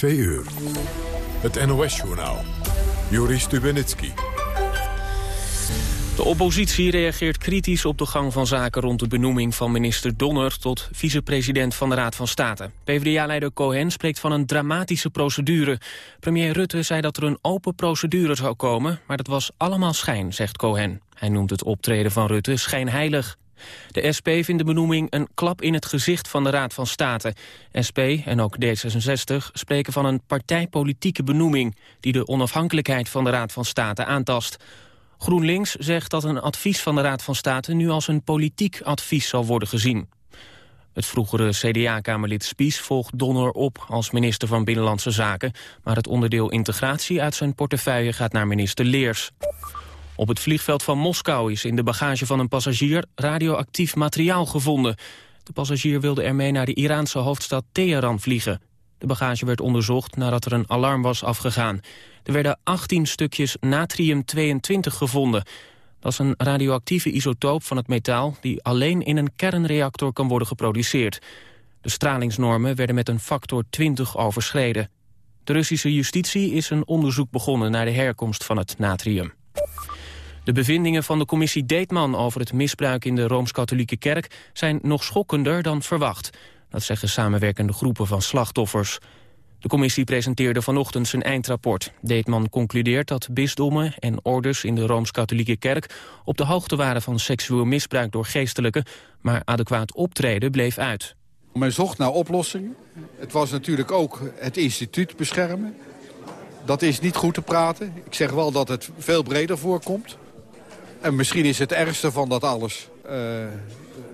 2 uur. Het NOS-journaal. Joris Stubenitski. De oppositie reageert kritisch op de gang van zaken rond de benoeming van minister Donner tot vicepresident van de Raad van State. PvdA-leider Cohen spreekt van een dramatische procedure. Premier Rutte zei dat er een open procedure zou komen, maar dat was allemaal schijn, zegt Cohen. Hij noemt het optreden van Rutte schijnheilig. De SP vindt de benoeming een klap in het gezicht van de Raad van State. SP en ook D66 spreken van een partijpolitieke benoeming... die de onafhankelijkheid van de Raad van State aantast. GroenLinks zegt dat een advies van de Raad van State... nu als een politiek advies zal worden gezien. Het vroegere CDA-kamerlid Spies volgt Donner op als minister van Binnenlandse Zaken... maar het onderdeel integratie uit zijn portefeuille gaat naar minister Leers. Op het vliegveld van Moskou is in de bagage van een passagier radioactief materiaal gevonden. De passagier wilde ermee naar de Iraanse hoofdstad Teheran vliegen. De bagage werd onderzocht nadat er een alarm was afgegaan. Er werden 18 stukjes natrium-22 gevonden. Dat is een radioactieve isotoop van het metaal... die alleen in een kernreactor kan worden geproduceerd. De stralingsnormen werden met een factor 20 overschreden. De Russische justitie is een onderzoek begonnen naar de herkomst van het natrium. De bevindingen van de commissie Deetman over het misbruik in de Rooms-Katholieke Kerk zijn nog schokkender dan verwacht. Dat zeggen samenwerkende groepen van slachtoffers. De commissie presenteerde vanochtend zijn eindrapport. Deetman concludeert dat bisdommen en orders in de Rooms-Katholieke Kerk op de hoogte waren van seksueel misbruik door geestelijken, maar adequaat optreden bleef uit. Men zocht naar oplossingen. Het was natuurlijk ook het instituut beschermen. Dat is niet goed te praten. Ik zeg wel dat het veel breder voorkomt. En misschien is het ergste van dat alles... Uh,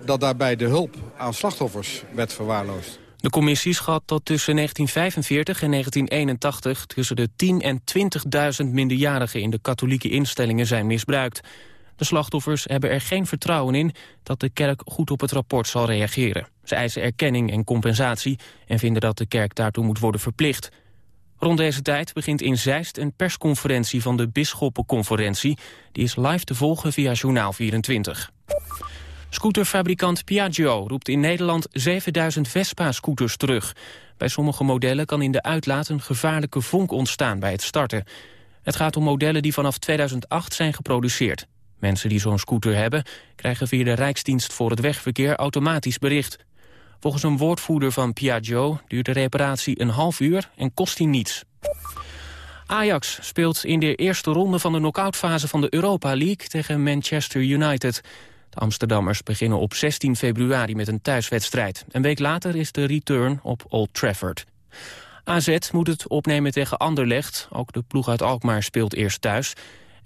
dat daarbij de hulp aan slachtoffers werd verwaarloosd. De commissie schat dat tussen 1945 en 1981... tussen de 10 en 20.000 minderjarigen in de katholieke instellingen zijn misbruikt. De slachtoffers hebben er geen vertrouwen in dat de kerk goed op het rapport zal reageren. Ze eisen erkenning en compensatie en vinden dat de kerk daartoe moet worden verplicht. Rond deze tijd begint in Zeist een persconferentie van de Bisschoppenconferentie. Die is live te volgen via Journaal 24. Scooterfabrikant Piaggio roept in Nederland 7000 Vespa-scooters terug. Bij sommige modellen kan in de uitlaat een gevaarlijke vonk ontstaan bij het starten. Het gaat om modellen die vanaf 2008 zijn geproduceerd. Mensen die zo'n scooter hebben, krijgen via de Rijksdienst voor het Wegverkeer automatisch bericht. Volgens een woordvoerder van Piaggio duurt de reparatie een half uur en kost hij niets. Ajax speelt in de eerste ronde van de knock-outfase van de Europa League tegen Manchester United. De Amsterdammers beginnen op 16 februari met een thuiswedstrijd. Een week later is de return op Old Trafford. AZ moet het opnemen tegen Anderlecht. Ook de ploeg uit Alkmaar speelt eerst thuis.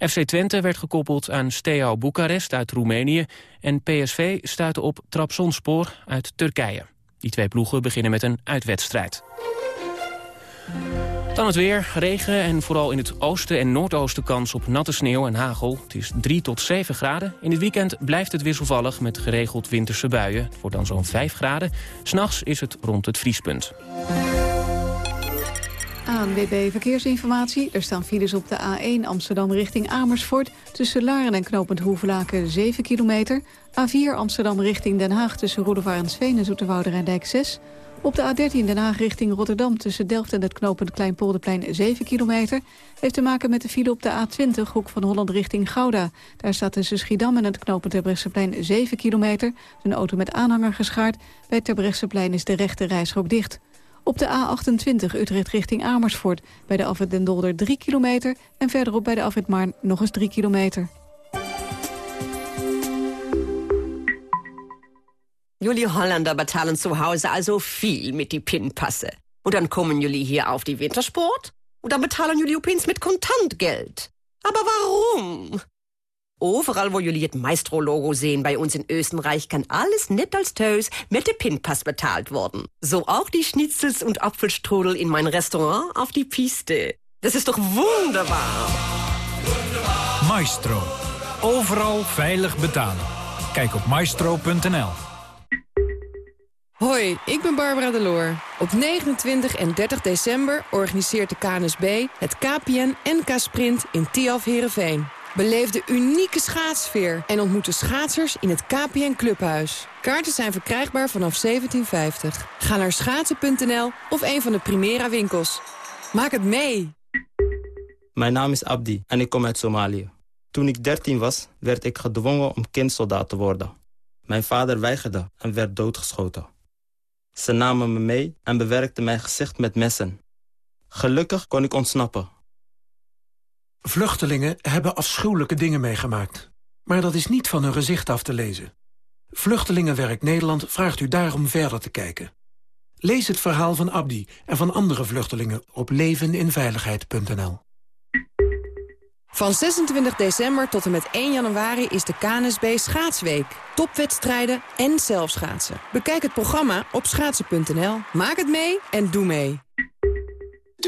FC Twente werd gekoppeld aan Steaua Boekarest uit Roemenië... en PSV stuitte op Trabzonspor uit Turkije. Die twee ploegen beginnen met een uitwedstrijd. Dan het weer, regen en vooral in het oosten en noordoosten kans op natte sneeuw en hagel. Het is 3 tot 7 graden. In het weekend blijft het wisselvallig met geregeld winterse buien. Het dan zo'n 5 graden. S'nachts is het rond het vriespunt. ANWB Verkeersinformatie. Er staan files op de A1 Amsterdam richting Amersfoort... tussen Laren en Knopend Hoevelaken 7 kilometer. A4 Amsterdam richting Den Haag tussen Roedevaarensveen en Zoeterwouder en Dijk 6. Op de A13 Den Haag richting Rotterdam tussen Delft en het knooppunt Kleinpolderplein 7 kilometer. Heeft te maken met de file op de A20 hoek van Holland richting Gouda. Daar staat tussen Schiedam en het knooppunt Terbrechtseplein 7 kilometer. Een auto met aanhanger geschaard. Bij Terbrechtseplein is de rechte reishok dicht. Op de A28 Utrecht richting Amersfoort. Bij de afwit Den Dolder 3 kilometer. En verderop bij de afwit Maarn nog eens 3 kilometer. Jullie Holländer betalen zu Hause also viel mit die Pinpasse. Und dann kommen jullie hier auf die Wintersport? Und dann betalen jullie opeens mit Kontantgeld. Aber warum? Overal wo jullie het Maestro-Logo sehen bei uns in Österreich, kann alles net als thuis met de pinpas betaald worden. So auch die Schnitzels und Apfelstrudel in mein Restaurant auf die Piste. Das ist doch wunderbar. Maestro. Overal veilig betalen. Kijk op maestro.nl. Hoi, ik ben Barbara Deloor. Op 29 en 30 december organiseert de KNSB het KPN NK Sprint in Tiaf Herenveen. Beleef de unieke schaatsfeer en ontmoet de schaatsers in het KPN Clubhuis. Kaarten zijn verkrijgbaar vanaf 1750. Ga naar schaatsen.nl of een van de Primera winkels. Maak het mee! Mijn naam is Abdi en ik kom uit Somalië. Toen ik 13 was, werd ik gedwongen om kindsoldaat te worden. Mijn vader weigerde en werd doodgeschoten. Ze namen me mee en bewerkten mijn gezicht met messen. Gelukkig kon ik ontsnappen. Vluchtelingen hebben afschuwelijke dingen meegemaakt. Maar dat is niet van hun gezicht af te lezen. Vluchtelingenwerk Nederland vraagt u daarom verder te kijken. Lees het verhaal van Abdi en van andere vluchtelingen op leveninveiligheid.nl. Van 26 december tot en met 1 januari is de KNSB Schaatsweek. Topwedstrijden en zelfschaatsen. Bekijk het programma op schaatsen.nl. Maak het mee en doe mee.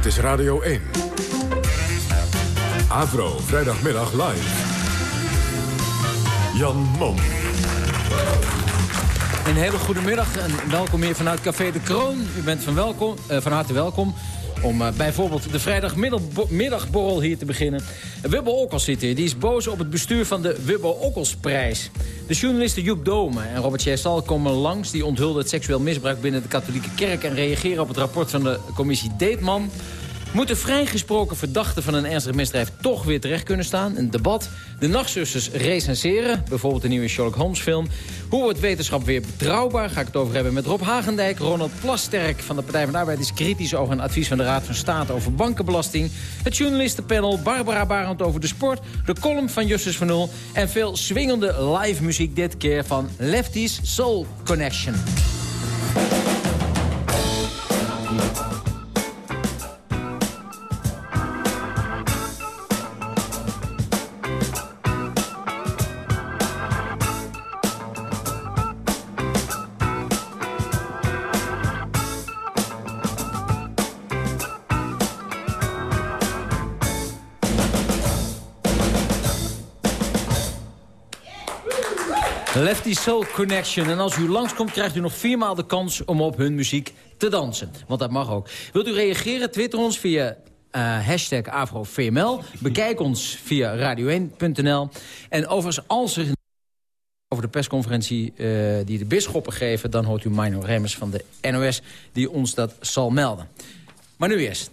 Dit is Radio 1. Avro, vrijdagmiddag live. Jan Mom. Een hele goede middag en welkom hier vanuit Café de Kroon. U bent van, welkom, uh, van harte welkom om uh, bijvoorbeeld de vrijdagmiddagborrel hier te beginnen. Wubbo Okkels zit hier. Die is boos op het bestuur van de Wubbo Okkelsprijs. De journalisten Joep Dome en Robert Chestal komen langs. Die onthulden het seksueel misbruik binnen de katholieke kerk... en reageren op het rapport van de commissie Deetman. Moeten vrijgesproken verdachten van een ernstig misdrijf toch weer terecht kunnen staan? Een debat. De nachtzusters recenseren, bijvoorbeeld de nieuwe Sherlock Holmes film. Hoe wordt wetenschap weer betrouwbaar? Ga ik het over hebben met Rob Hagendijk. Ronald Plasterk van de Partij van de Arbeid is kritisch over een advies van de Raad van State over bankenbelasting. Het journalistenpanel Barbara Barend over de sport. De column van Justus van Nul. En veel swingende live muziek dit keer van Lefty's Soul Connection. Lefty Soul Connection. En als u langskomt, krijgt u nog viermaal de kans om op hun muziek te dansen. Want dat mag ook. Wilt u reageren? Twitter ons via uh, hashtag AfroVML. Bekijk ons via radio1.nl. En overigens, als er over de persconferentie uh, die de bisschoppen geven... dan hoort u Mino Remmers van de NOS die ons dat zal melden. Maar nu eerst.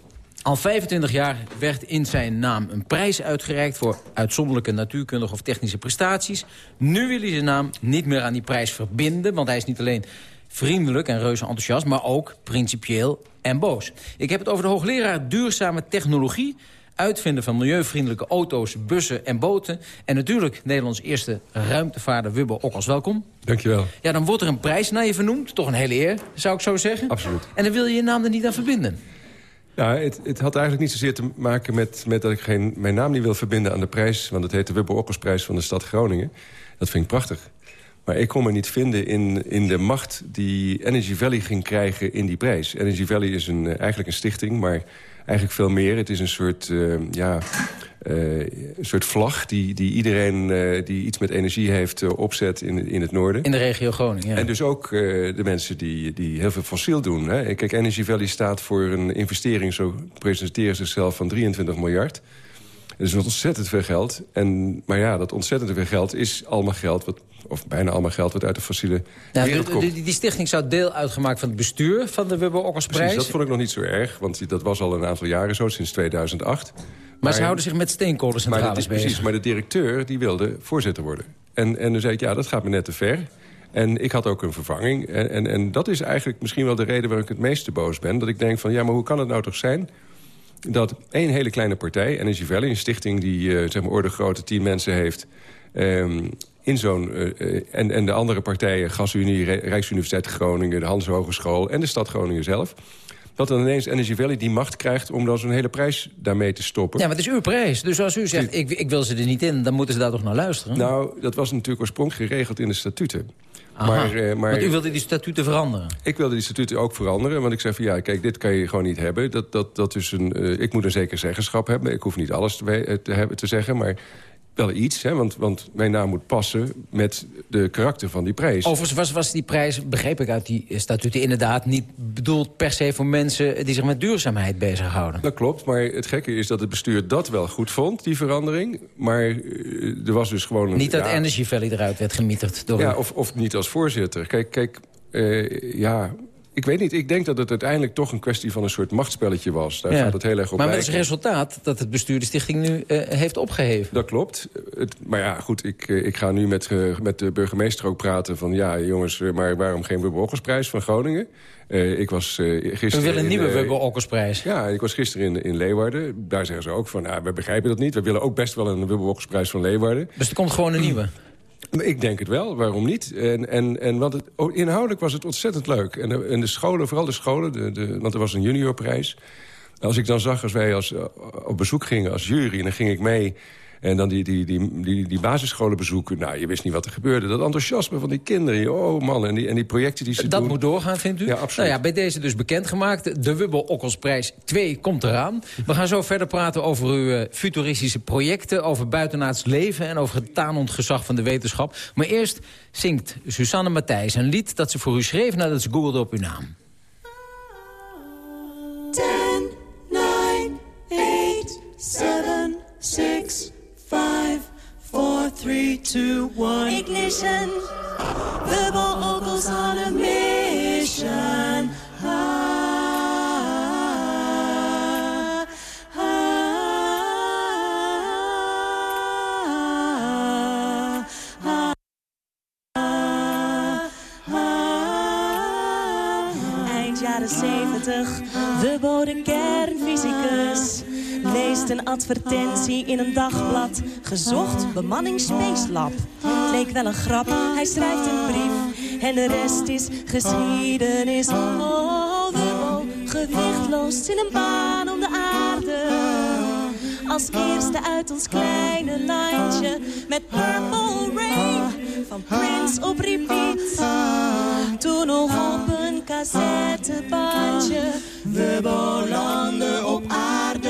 Al 25 jaar werd in zijn naam een prijs uitgereikt... voor uitzonderlijke natuurkundige of technische prestaties. Nu wil hij zijn naam niet meer aan die prijs verbinden... want hij is niet alleen vriendelijk en reuze enthousiast... maar ook principieel en boos. Ik heb het over de hoogleraar duurzame technologie... uitvinden van milieuvriendelijke auto's, bussen en boten... en natuurlijk Nederlands eerste ruimtevaarder Wubbo Okkels. Welkom. Dankjewel. Ja, dan wordt er een prijs naar je vernoemd. Toch een hele eer, zou ik zo zeggen. Absoluut. En dan wil je je naam er niet aan verbinden. Ja, het, het, had eigenlijk niet zozeer te maken met, met dat ik geen, mijn naam niet wil verbinden aan de prijs. Want het heet de Wubbo Okkersprijs van de stad Groningen. Dat vind ik prachtig. Maar ik kon me niet vinden in, in de macht die Energy Valley ging krijgen in die prijs. Energy Valley is een, eigenlijk een stichting, maar eigenlijk veel meer. Het is een soort, uh, ja, uh, een soort vlag die, die iedereen uh, die iets met energie heeft opzet in, in het noorden. In de regio Groningen, ja. En dus ook de mensen die, die heel veel fossiel doen. Hè. Kijk, Energy Valley staat voor een investering, zo presenteren ze zichzelf, van 23 miljard. Dat is ontzettend veel geld. En, maar ja, dat ontzettend veel geld is allemaal geld... Wat, of bijna allemaal geld wat uit de fossiele ja, wereld komt. Die, die, stichting zou deel uitgemaakt van het bestuur van de Wubbo Okkersprijs. Precies, dat vond ik nog niet zo erg. Want dat was al een aantal jaren zo, sinds 2008. Maar, ze houden zich met steenkolencentrales maar bezig. Precies, maar de directeur die wilde voorzitter worden. En, en dan zei ik, ja, dat gaat me net te ver. En ik had ook een vervanging. En, en, en dat is eigenlijk misschien wel de reden waarom ik het meeste boos ben. Dat ik denk van, ja, maar hoe kan het nou toch zijn dat één hele kleine partij, Energy Valley... een stichting die uh, zeg maar orde grote tien mensen heeft... Um, in zo'n... en, en de andere partijen, GasUnie, Rijksuniversiteit Groningen... de Hans Hogeschool en de stad Groningen zelf dat dan ineens Energy Valley die macht krijgt... om dan zo'n hele prijs daarmee te stoppen. Ja, maar het is uw prijs. Dus als u zegt, ik, ik wil ze er niet in... dan moeten ze daar toch naar luisteren? Nou, dat was natuurlijk oorspronkelijk geregeld in de statuten. Maar, uh, maar, want u wilde die statuten veranderen? Ik wilde die statuten ook veranderen. Want ik zei van ja, kijk, dit kan je gewoon niet hebben. Dat, dat, dat is een, uh, ik moet een zeker zeggenschap hebben. Ik hoef niet alles te, te, hebben, te zeggen. Maar wel iets, hè, want, want mijn naam moet passen met de karakter van die prijs. Overigens was, was die prijs, begreep ik uit die statuten... inderdaad niet bedoeld per se voor mensen die zich met duurzaamheid bezighouden. Dat klopt, maar het gekke is dat het bestuur dat wel goed vond, die verandering. Maar eh, er was dus gewoon... Een, niet dat Energy Valley eruit werd gemieterd door Ja, of, of niet als voorzitter. Kijk, kijk uh, ja, ik weet niet, ik denk dat het uiteindelijk toch een kwestie van een soort machtspelletje was. Daar gaat het heel erg op Maar met het resultaat dat het bestuur de stichting nu uh, heeft opgeheven. Dat klopt. Het, maar ja, goed, ik, uh, ik ga nu met, uh, met de burgemeester ook praten van... ja, jongens, maar waarom geen Wubbe van Groningen? ik was gisteren... We willen een nieuwe Wubbe Ja, ik was gisteren in, in Leeuwarden. Daar zeggen ze ook van, nou, we begrijpen dat niet. We willen ook best wel een Wubbe van Leeuwarden. Dus er komt gewoon een nieuwe? Ik denk het wel, waarom niet? En, en, en, want het, inhoudelijk was het ontzettend leuk. En de, en de scholen, vooral de scholen, de, de, want er was een juniorprijs. Als ik dan zag, als wij als, op bezoek gingen als jury... en dan ging ik mee en dan die, die, die, die, die basisscholen bezoeken. Nou, je wist niet wat er gebeurde. Dat enthousiasme van die kinderen. Oh man, en die, en die projecten die ze Dat doen. moet doorgaan, vindt u? Ja, absoluut. Nou ja, bij deze dus bekendgemaakt. De Wubbel Okkelsprijs 2 komt eraan. We gaan zo verder praten over uw uh, futuristische projecten... over buitenaards leven en over het taanond gezag van de wetenschap. Maar eerst zingt Susanne Matthijs een lied dat ze voor u schreef... nadat ze googelde op uw naam. 10, 9, 8, 7, 6... five, four, three, two, one. Ignition. Ah, ah, ah, Eind jaren zeventig, we boden kernfysicus leest een advertentie in een dagblad. Gezocht bemanning Space Lab. Het leek wel een grap, hij schrijft een brief. En de rest is geschiedenis. Oh, Wubbel, gewichtloos in een baan om de aarde. Als eerste uit ons kleine landje. Met Purple Rain van Prince op repeat. Toen nog op een cassettebandje. We belanden op aarde.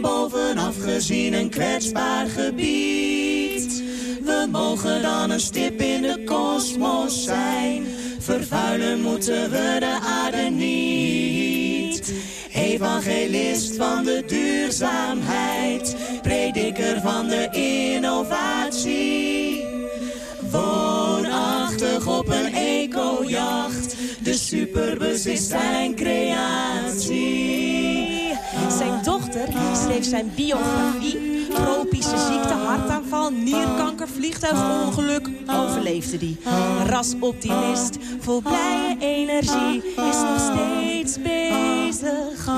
Bovenaf gezien een kwetsbaar gebied. We mogen dan een stip in de kosmos zijn. Vervuilen moeten we de aarde niet. Evangelist van de duurzaamheid. Prediker van de innovatie. Woonachtig op een ecojacht. De superbus is zijn creatie. Schreef zijn biografie. Tropische ziekte, hartaanval, nierkanker, vliegtuigongeluk. Overleefde die. Rasoptimist, vol blije energie. Is nog steeds bezig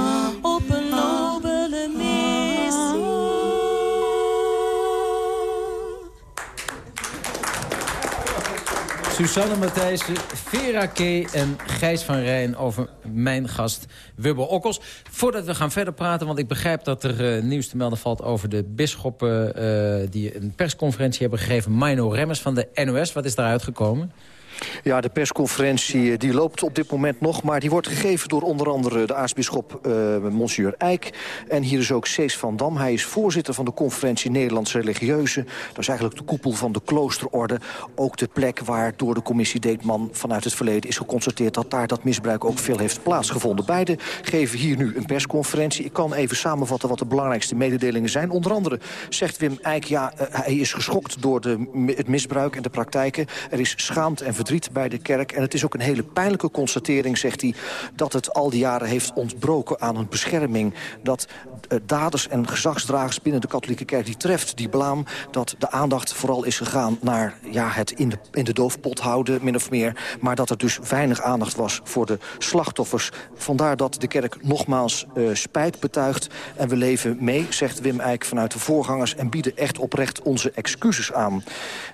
Susanne Matthijssen, Vera K. en Gijs van Rijn over mijn gast Wubbo Okkels. Voordat we gaan verder praten, want ik begrijp dat er uh, nieuws te melden valt... over de bisschoppen uh, die een persconferentie hebben gegeven. Mino Remmers van de NOS, wat is daaruit gekomen? Ja, de persconferentie die loopt op dit moment nog... maar die wordt gegeven door onder andere de aartsbisschop uh, Monsieur Eijk. En hier is ook Cees van Dam. Hij is voorzitter van de conferentie Nederlandse Religieuzen. Dat is eigenlijk de koepel van de kloosterorde. Ook de plek waar door de commissie Deetman vanuit het verleden is geconstateerd... dat daar dat misbruik ook veel heeft plaatsgevonden. Beide geven hier nu een persconferentie. Ik kan even samenvatten wat de belangrijkste mededelingen zijn. Onder andere zegt Wim Eijk, ja, uh, hij is geschokt door de, het misbruik en de praktijken. Er is schaamte en verdriet bij de kerk. En het is ook een hele pijnlijke constatering, zegt hij... dat het al die jaren heeft ontbroken aan een bescherming. Dat uh, daders en gezagsdragers binnen de katholieke kerk... die treft die blaam dat de aandacht vooral is gegaan... naar ja, het in de, in de doofpot houden, min of meer. Maar dat er dus weinig aandacht was voor de slachtoffers. Vandaar dat de kerk nogmaals uh, spijt betuigt. En we leven mee, zegt Wim Eijk vanuit de voorgangers... en bieden echt oprecht onze excuses aan.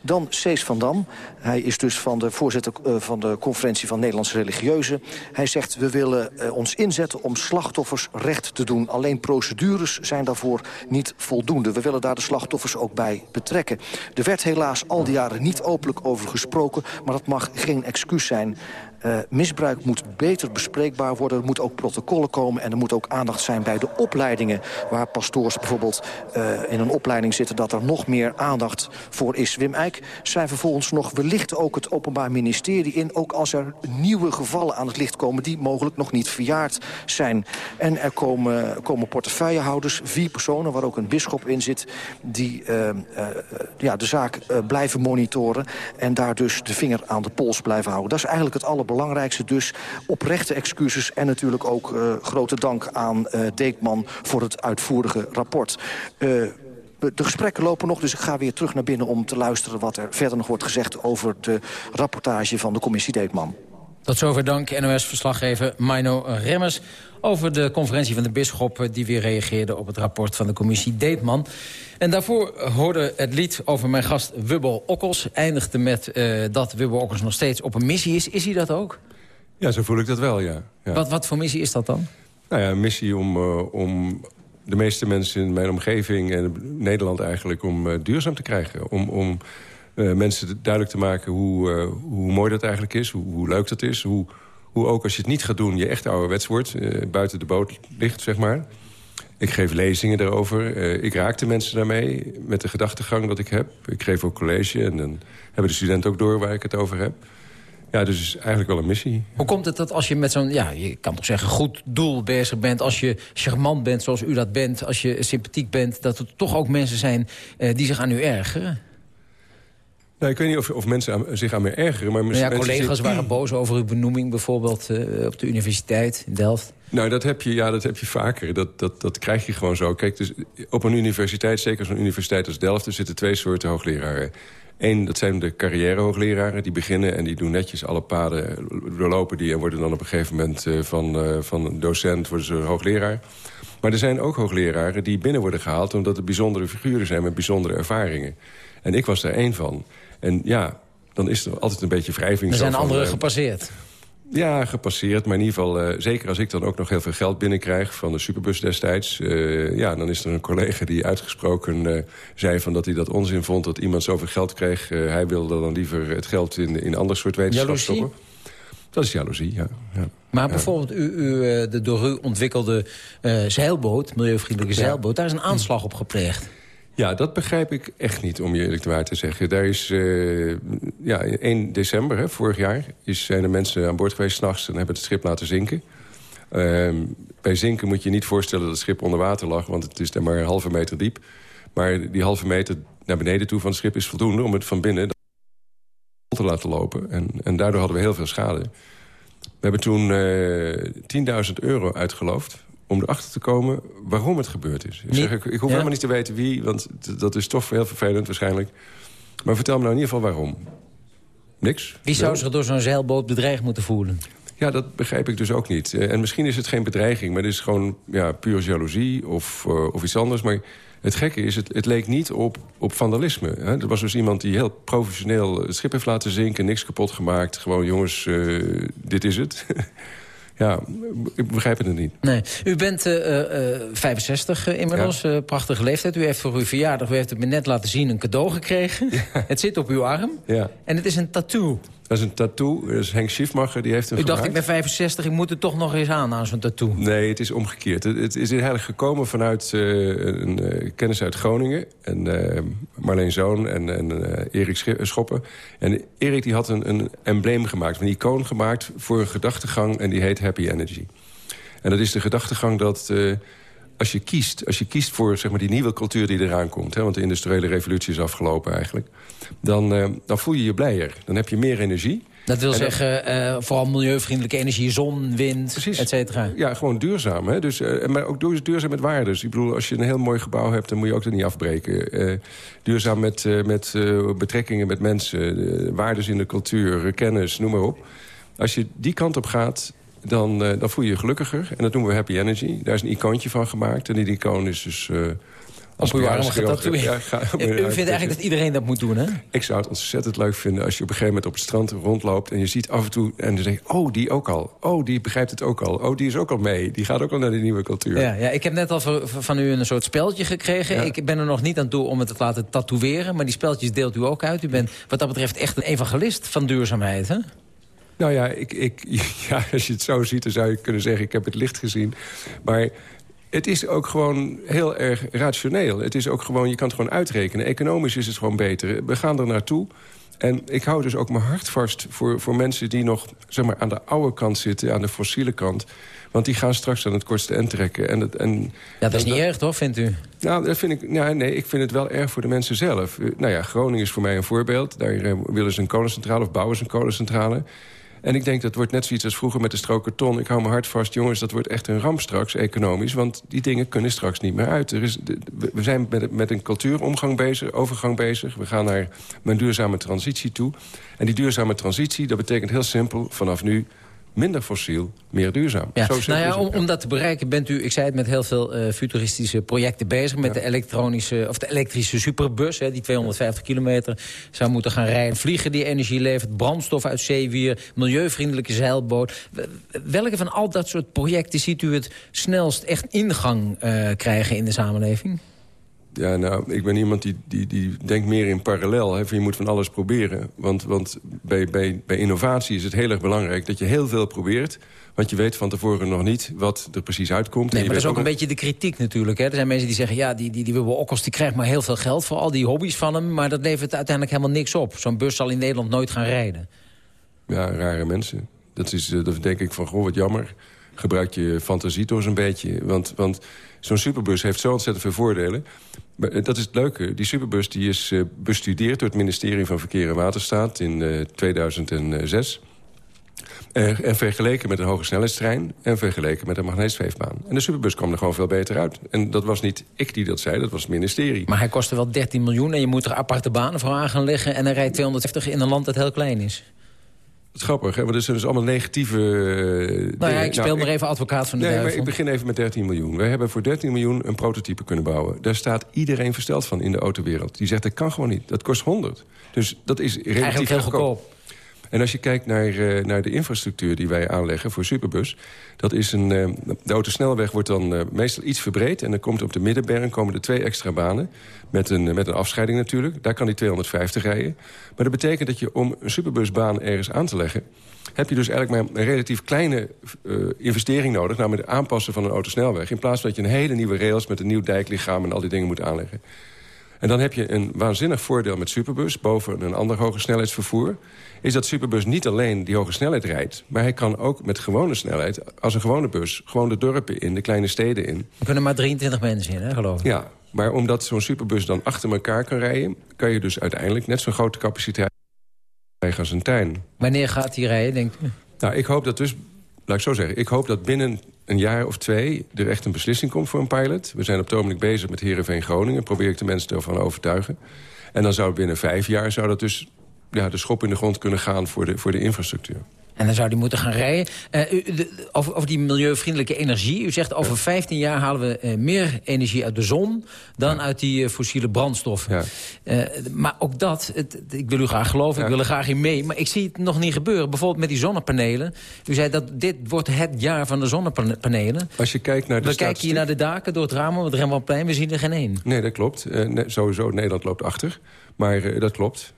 Dan Cees van Dam. Hij is dus van de voorzitter uh, van de conferentie van Nederlandse religieuzen. Hij zegt, we willen uh, ons inzetten om slachtoffers recht te doen. Alleen procedures zijn daarvoor niet voldoende. We willen daar de slachtoffers ook bij betrekken. Er werd helaas al die jaren niet openlijk over gesproken... maar dat mag geen excuus zijn. Uh, misbruik moet beter bespreekbaar worden. Er moeten ook protocollen komen en er moet ook aandacht zijn bij de opleidingen... waar pastoors bijvoorbeeld uh, in een opleiding zitten... dat er nog meer aandacht voor is. Wim Eijk zei vervolgens nog... we lichten ook het Openbaar Ministerie in... ook als er nieuwe gevallen aan het licht komen... die mogelijk nog niet verjaard zijn. En er komen, komen portefeuillehouders, vier personen... waar ook een bisschop in zit... die uh, ja, de zaak blijven monitoren... en daar dus de vinger aan de pols blijven houden. Dat is eigenlijk het alle belangrijkste dus oprechte excuses... en natuurlijk ook uh, grote dank aan uh, Deekman voor het uitvoerige rapport. Uh, de gesprekken lopen nog, dus ik ga weer terug naar binnen... om te luisteren wat er verder nog wordt gezegd... over de rapportage van de commissie Deekman. Tot zover dank NOS-verslaggever Mino Remmers... over de conferentie van de bisschoppen... die weer reageerde op het rapport van de commissie Deetman. En daarvoor hoorde het lied over mijn gast Wubbel Okkels. Eindigde met uh, dat Wubbel Okkels nog steeds op een missie is. Is hij dat ook? Ja, zo voel ik dat wel, ja. ja. Wat, wat voor missie is dat dan? Nou ja, een missie om, uh, om de meeste mensen in mijn omgeving... en Nederland eigenlijk, om uh, duurzaam te krijgen. Om... om mensen duidelijk te maken hoe, hoe mooi dat eigenlijk is, hoe, hoe leuk dat is. Hoe, hoe ook als je het niet gaat doen, je echt ouderwets wordt, uh, buiten de boot ligt, zeg maar. Ik geef lezingen daarover. ik raak de mensen daarmee met de gedachtegang dat ik heb. Ik geef ook college en dan hebben de studenten ook door waar ik het over heb. Ja, dus is eigenlijk wel een missie. Hoe komt het dat als je met zo'n, ja, je kan toch zeggen, goed doel bezig bent... als je charmant bent zoals u dat bent, als je sympathiek bent... dat er toch ook mensen zijn die zich aan u ergeren? Nou, ik weet niet of, of mensen aan, zich aan me ergeren. Maar nou ja, collega's waren boos over uw benoeming bijvoorbeeld uh, op de universiteit in Delft. Nou, dat heb je, ja, dat heb je vaker. Dat, dat, dat krijg je gewoon zo. Kijk, dus op een universiteit, zeker zo'n universiteit als Delft... er zitten twee soorten hoogleraren. Eén, dat zijn de carrière-hoogleraren. Die beginnen en die doen netjes alle paden doorlopen die... en worden dan op een gegeven moment uh, van, uh, van docent worden ze hoogleraar. Maar er zijn ook hoogleraren die binnen worden gehaald... omdat er bijzondere figuren zijn met bijzondere ervaringen. En ik was daar één van. En ja, dan is er altijd een beetje wrijving. Er zijn van, anderen uh, gepasseerd. Ja, gepasseerd. Maar in ieder geval, uh, zeker als ik dan ook nog heel veel geld binnenkrijg... van de superbus destijds... Uh, ja, dan is er een collega die uitgesproken zei van dat hij dat onzin vond... dat iemand zoveel geld kreeg. hij wilde dan liever het geld in, in ander soort wetenschap stoppen. Dat is jaloezie, ja. ja. Maar ja. bijvoorbeeld u, u, de door u ontwikkelde zeilboot... milieuvriendelijke zeilboot... daar is een aanslag op gepleegd. Ja, dat begrijp ik echt niet, om je eerlijk te waar te zeggen. Daar is, uh, ja, 1 december, hè, vorig jaar, is, zijn er mensen aan boord geweest s'nachts... en hebben het schip laten zinken. Uh, bij zinken moet je niet voorstellen dat het schip onder water lag... want het is dan maar een halve meter diep. Maar die halve meter naar beneden toe van het schip is voldoende... om het van binnen te laten lopen. En, en daardoor hadden we heel veel schade. We hebben toen uh, 10.000 euro uitgeloofd om erachter te komen waarom het gebeurd is. Ik, zeg, ik, ik hoef ja. helemaal niet te weten wie, want dat is toch heel vervelend waarschijnlijk. Maar vertel me nou in ieder geval waarom. Niks. Wie zou zich door zo'n zeilboot bedreigd moeten voelen? Ja, dat begrijp ik dus ook niet. En misschien is het geen bedreiging, maar het is gewoon ja, puur jaloezie of, uh, of iets anders. Maar het gekke is, het, het leek niet op, op vandalisme. Hè? Er was dus iemand die heel professioneel het schip heeft laten zinken... niks kapot gemaakt. Gewoon, jongens, uh, dit is het. Ja, ik begrijp het niet. Nee. U bent uh, uh, 65 uh, inmiddels, ja. prachtige leeftijd. U heeft voor uw verjaardag, u heeft het me net laten zien, een cadeau gekregen. Ja. Het zit op uw arm. Ja. En het is een tattoo. Dat is een tattoo. Dat is Henk Schiefmacher, die heeft hem U gemaakt. dacht, ik ben 65, ik moet het toch nog eens aan, aan zo'n tattoo. Nee, het is omgekeerd. Het, het is eigenlijk gekomen vanuit uh, een uh, kennis uit Groningen. En uh, Marleen Zoon en, en Erik Schoppen. En Erik die had een, een embleem gemaakt, een icoon gemaakt... voor een gedachtegang en die heet Happy Energy. En dat is de gedachtegang dat als je kiest, als je kiest voor zeg maar, die nieuwe cultuur die eraan komt... Hè, want de industriële revolutie is afgelopen eigenlijk... Dan, uh, dan voel je je blijer. Dan heb je meer energie. Dat wil zeggen, uh, vooral milieuvriendelijke energie, zon, wind, Precies. et cetera. Ja, gewoon duurzaam. Hè? Dus, uh, maar ook duurzaam met waardes. Ik bedoel, als je een heel mooi gebouw hebt... dan moet je ook er niet afbreken. Uh, duurzaam met, met betrekkingen met mensen, waardes in de cultuur, kennis, noem maar op. Als je die kant op gaat, dan, dan voel je je gelukkiger. En dat noemen we happy energy. Daar is een icoontje van gemaakt. En die icoon is dus als uw arm getatoeëerd. Ja, u vindt eigenlijk dat iedereen dat moet doen, hè? Ik zou het ontzettend leuk vinden als je op een gegeven moment op het strand rondloopt... en je ziet af en toe en dan zeg je, oh, die ook al. Oh, die begrijpt het ook al. Oh, die is ook al mee. Die gaat ook al naar de nieuwe cultuur. Ja, ja ik heb net al van u een soort speltje gekregen. Ik ben er nog niet aan toe om het te laten tatoeëren... maar die speltjes deelt u ook uit. U bent wat dat betreft echt een evangelist van duurzaamheid, hè? Nou ja, ik, ik, ja, als je het zo ziet, dan zou je kunnen zeggen... ik heb het licht gezien. Maar het is ook gewoon heel erg rationeel. Het is ook gewoon, je kan het gewoon uitrekenen. Economisch is het gewoon beter. We gaan er naartoe. En ik hou dus ook mijn hart vast voor, voor mensen die nog zeg maar, aan de oude kant zitten... aan de fossiele kant. Want die gaan straks aan het kortste end trekken. En, het, en, ja, dat is niet erg, toch, vindt u? Nou, dat vind ik, ja, nee, ik vind het wel erg voor de mensen zelf. Uh, nou ja, Groningen is voor mij een voorbeeld. Daar uh, willen ze een kolencentrale of bouwen ze een kolencentrale. En ik denk dat wordt net zoiets als vroeger met de strokerton. Ik hou mijn hart vast, jongens, dat wordt echt een ramp straks economisch. Want die dingen kunnen straks niet meer uit. Er is, we zijn met, met een cultuuromgang bezig, overgang bezig. We gaan naar een duurzame transitie toe. En die duurzame transitie, dat betekent heel simpel... vanaf nu minder fossiel, meer duurzaam. Ja. Zo nou ja, om, om, dat te bereiken bent u, ik zei het, met heel veel uh, futuristische projecten bezig. Met de, elektronische, of de elektrische superbus, hè, die 250 kilometer zou moeten gaan rijden. Vliegen die energie levert, brandstof uit zeewier, milieuvriendelijke zeilboot. Welke van al dat soort projecten ziet u het snelst echt ingang uh, krijgen in de samenleving? Ja, nou, ik ben iemand die, die, die denkt meer in parallel. Hè, je moet van alles proberen. Want, want bij, bij, bij innovatie is het heel erg belangrijk dat je heel veel probeert. Want je weet van tevoren nog niet wat er precies uitkomt. Nee, maar dat is ook een beetje de kritiek natuurlijk. Hè? Er zijn mensen die zeggen, ja, die, die, die Wilbur Okkels die krijgt maar heel veel geld... voor al die hobby's van hem, maar dat levert uiteindelijk helemaal niks op. Zo'n bus zal in Nederland nooit gaan rijden. Ja, rare mensen. Dat is, eh, dat denk ik van, goh, wat jammer. Gebruik je fantasie toch eens een beetje. Want, want zo'n superbus heeft zo ontzettend veel voordelen. Eh, dat is het leuke. Die superbus die is uh, bestudeerd door het ministerie van Verkeer en Waterstaat in uh, 2006. Uh, en vergeleken met een hoge snelheidstrein en vergeleken met een magneetzweefbaan. En de superbus kwam er gewoon veel beter uit. En dat was niet ik die dat zei, dat was het ministerie. Maar hij kostte wel 13 miljoen en je moet er aparte banen voor aan gaan leggen... en hij rijdt 250 in een land dat heel klein is. Is grappig, hè? want het zijn dus allemaal negatieve... Uh, nou ja, ik speel nou, maar even advocaat van de nee, duivel. Maar ik begin even met 13 miljoen. Wij hebben voor 13 miljoen een prototype kunnen bouwen. Daar staat iedereen versteld van in de autowereld. Die zegt, dat kan gewoon niet. Dat kost 100. Dus dat is relatief Eigenlijk heel goedkoop. En als je kijkt naar, uh, naar de infrastructuur die wij aanleggen voor Superbus... dat is een, uh, de autosnelweg wordt dan uh, meestal iets verbreed... en dan komt op de middenberm komen er twee extra banen... Met een, met een afscheiding natuurlijk. Daar kan die 250 rijden. Maar dat betekent dat je om een superbusbaan ergens aan te leggen... heb je dus eigenlijk maar een relatief kleine investering nodig... namelijk het aanpassen van een autosnelweg... in plaats van dat je een hele nieuwe rails met een nieuw dijklichaam... en al die dingen moet aanleggen. En dan heb je een waanzinnig voordeel met Superbus... boven een ander hoge snelheidsvervoer... is dat Superbus niet alleen die hoge snelheid rijdt... maar hij kan ook met gewone snelheid, als een gewone bus... gewoon de dorpen in, de kleine steden in. Er kunnen maar 23 mensen in, hè, geloof ik. Ja, maar omdat zo'n Superbus dan achter elkaar kan rijden... kan je dus uiteindelijk net zo'n grote capaciteit krijgen als een tuin. Wanneer gaat hij rijden, denkt u? Nou, ik hoop dat dus... Laat ik zo zeggen, ik hoop dat binnen een jaar of twee er echt een beslissing komt voor een pilot. We zijn op het bezig met Heerenveen Groningen. Probeer ik de mensen ervan overtuigen. En dan zou binnen vijf jaar zou dat dus ja, de schop in de grond kunnen gaan voor de, voor de infrastructuur. En dan zou die moeten gaan rijden. Uh, u, de, over, over, die milieuvriendelijke energie. U zegt over 15 jaar halen we uh, meer energie uit de zon... dan ja. uit die uh, fossiele brandstoffen. Ja. maar ook dat, het, ik wil u graag geloven, ik wil er graag in mee... maar ik zie het nog niet gebeuren. Bijvoorbeeld met die zonnepanelen. U zei dat dit wordt het jaar van de zonnepanelen. Als je kijkt naar de We kijken hier naar de daken door het raam op het Rembrandtplein. We zien er geen één. Nee, dat klopt. Sowieso, Nederland loopt achter. Maar dat klopt.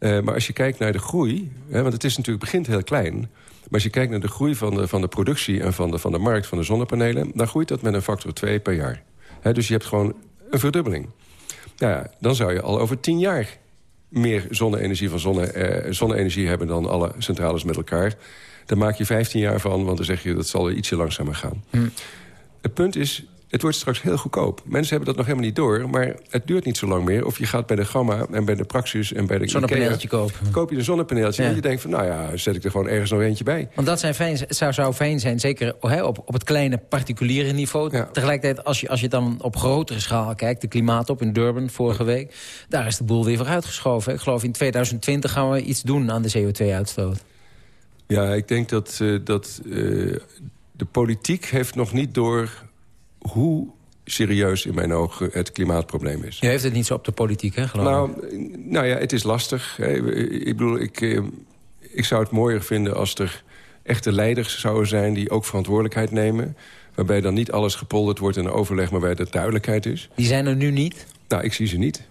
Uh, maar als je kijkt naar de groei... Hè, want het is natuurlijk begint heel klein... maar als je kijkt naar de groei van de, van de productie... en van de, van de markt van de zonnepanelen... dan groeit dat met een factor 2 per jaar. Hè, dus je hebt gewoon een verdubbeling. Ja, dan zou je al over 10 jaar meer zonne-energie van zonne, eh, zonne-energie hebben... dan alle centrales met elkaar. Daar maak je 15 jaar van, want dan zeg je... dat zal ietsje langzamer gaan. Hm. Het punt is, het wordt straks heel goedkoop. Mensen hebben dat nog helemaal niet door, maar het duurt niet zo lang meer. Of je gaat bij de Gamma en bij de Praxis en bij de Zonnepaneeltje Ikea, kopen. koop je een zonnepaneeltje Ja. en je denkt van... nou ja, zet ik er gewoon ergens nog eentje bij. Want dat zijn fijn, zou, zou fijn zijn, zeker op, op het kleine particuliere niveau. Tegelijkertijd, als je, als je dan op grotere schaal kijkt... de klimaatop in Durban vorige week... daar is de boel weer vooruitgeschoven. Ik geloof in 2020 gaan we iets doen aan de CO2-uitstoot. Ja, ik denk dat, eh, dat eh, de politiek heeft nog niet door hoe serieus in mijn ogen het klimaatprobleem is. Je heeft het niet zo op de politiek, hè, geloof Nou, ik? nou ja, het is lastig. hè. Ik bedoel, ik, eh, ik zou het mooier vinden als er echte leiders zouden zijn... die ook verantwoordelijkheid nemen. Waarbij dan niet alles gepolderd wordt in overleg, maar waarbij er duidelijkheid is. Die zijn er nu niet? Nou, ik zie ze niet.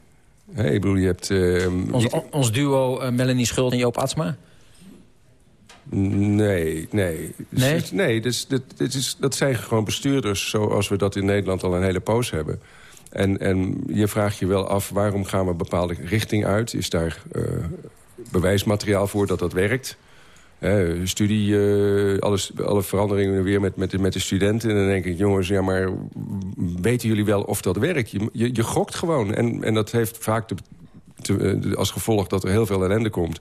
Hè, ik bedoel, je hebt... eh, Ons, ons duo eh, Melanie Schuld en Joop Atsma? Nee, nee. Nee? Dus- nee dus, dat, dit is, dat zijn gewoon bestuurders zoals we dat in Nederland al een hele poos hebben. En, en je vraagt je wel af, waarom gaan we een bepaalde richting uit? Is daar eh, bewijsmateriaal voor dat dat werkt? Studie, eh, alles, alle veranderingen weer met, met, de, met de studenten. En dan denk ik, jongens, ja, maar weten jullie wel of dat werkt? Je, je, je gokt gewoon. En, en dat heeft vaak te- als gevolg dat er heel veel ellende komt.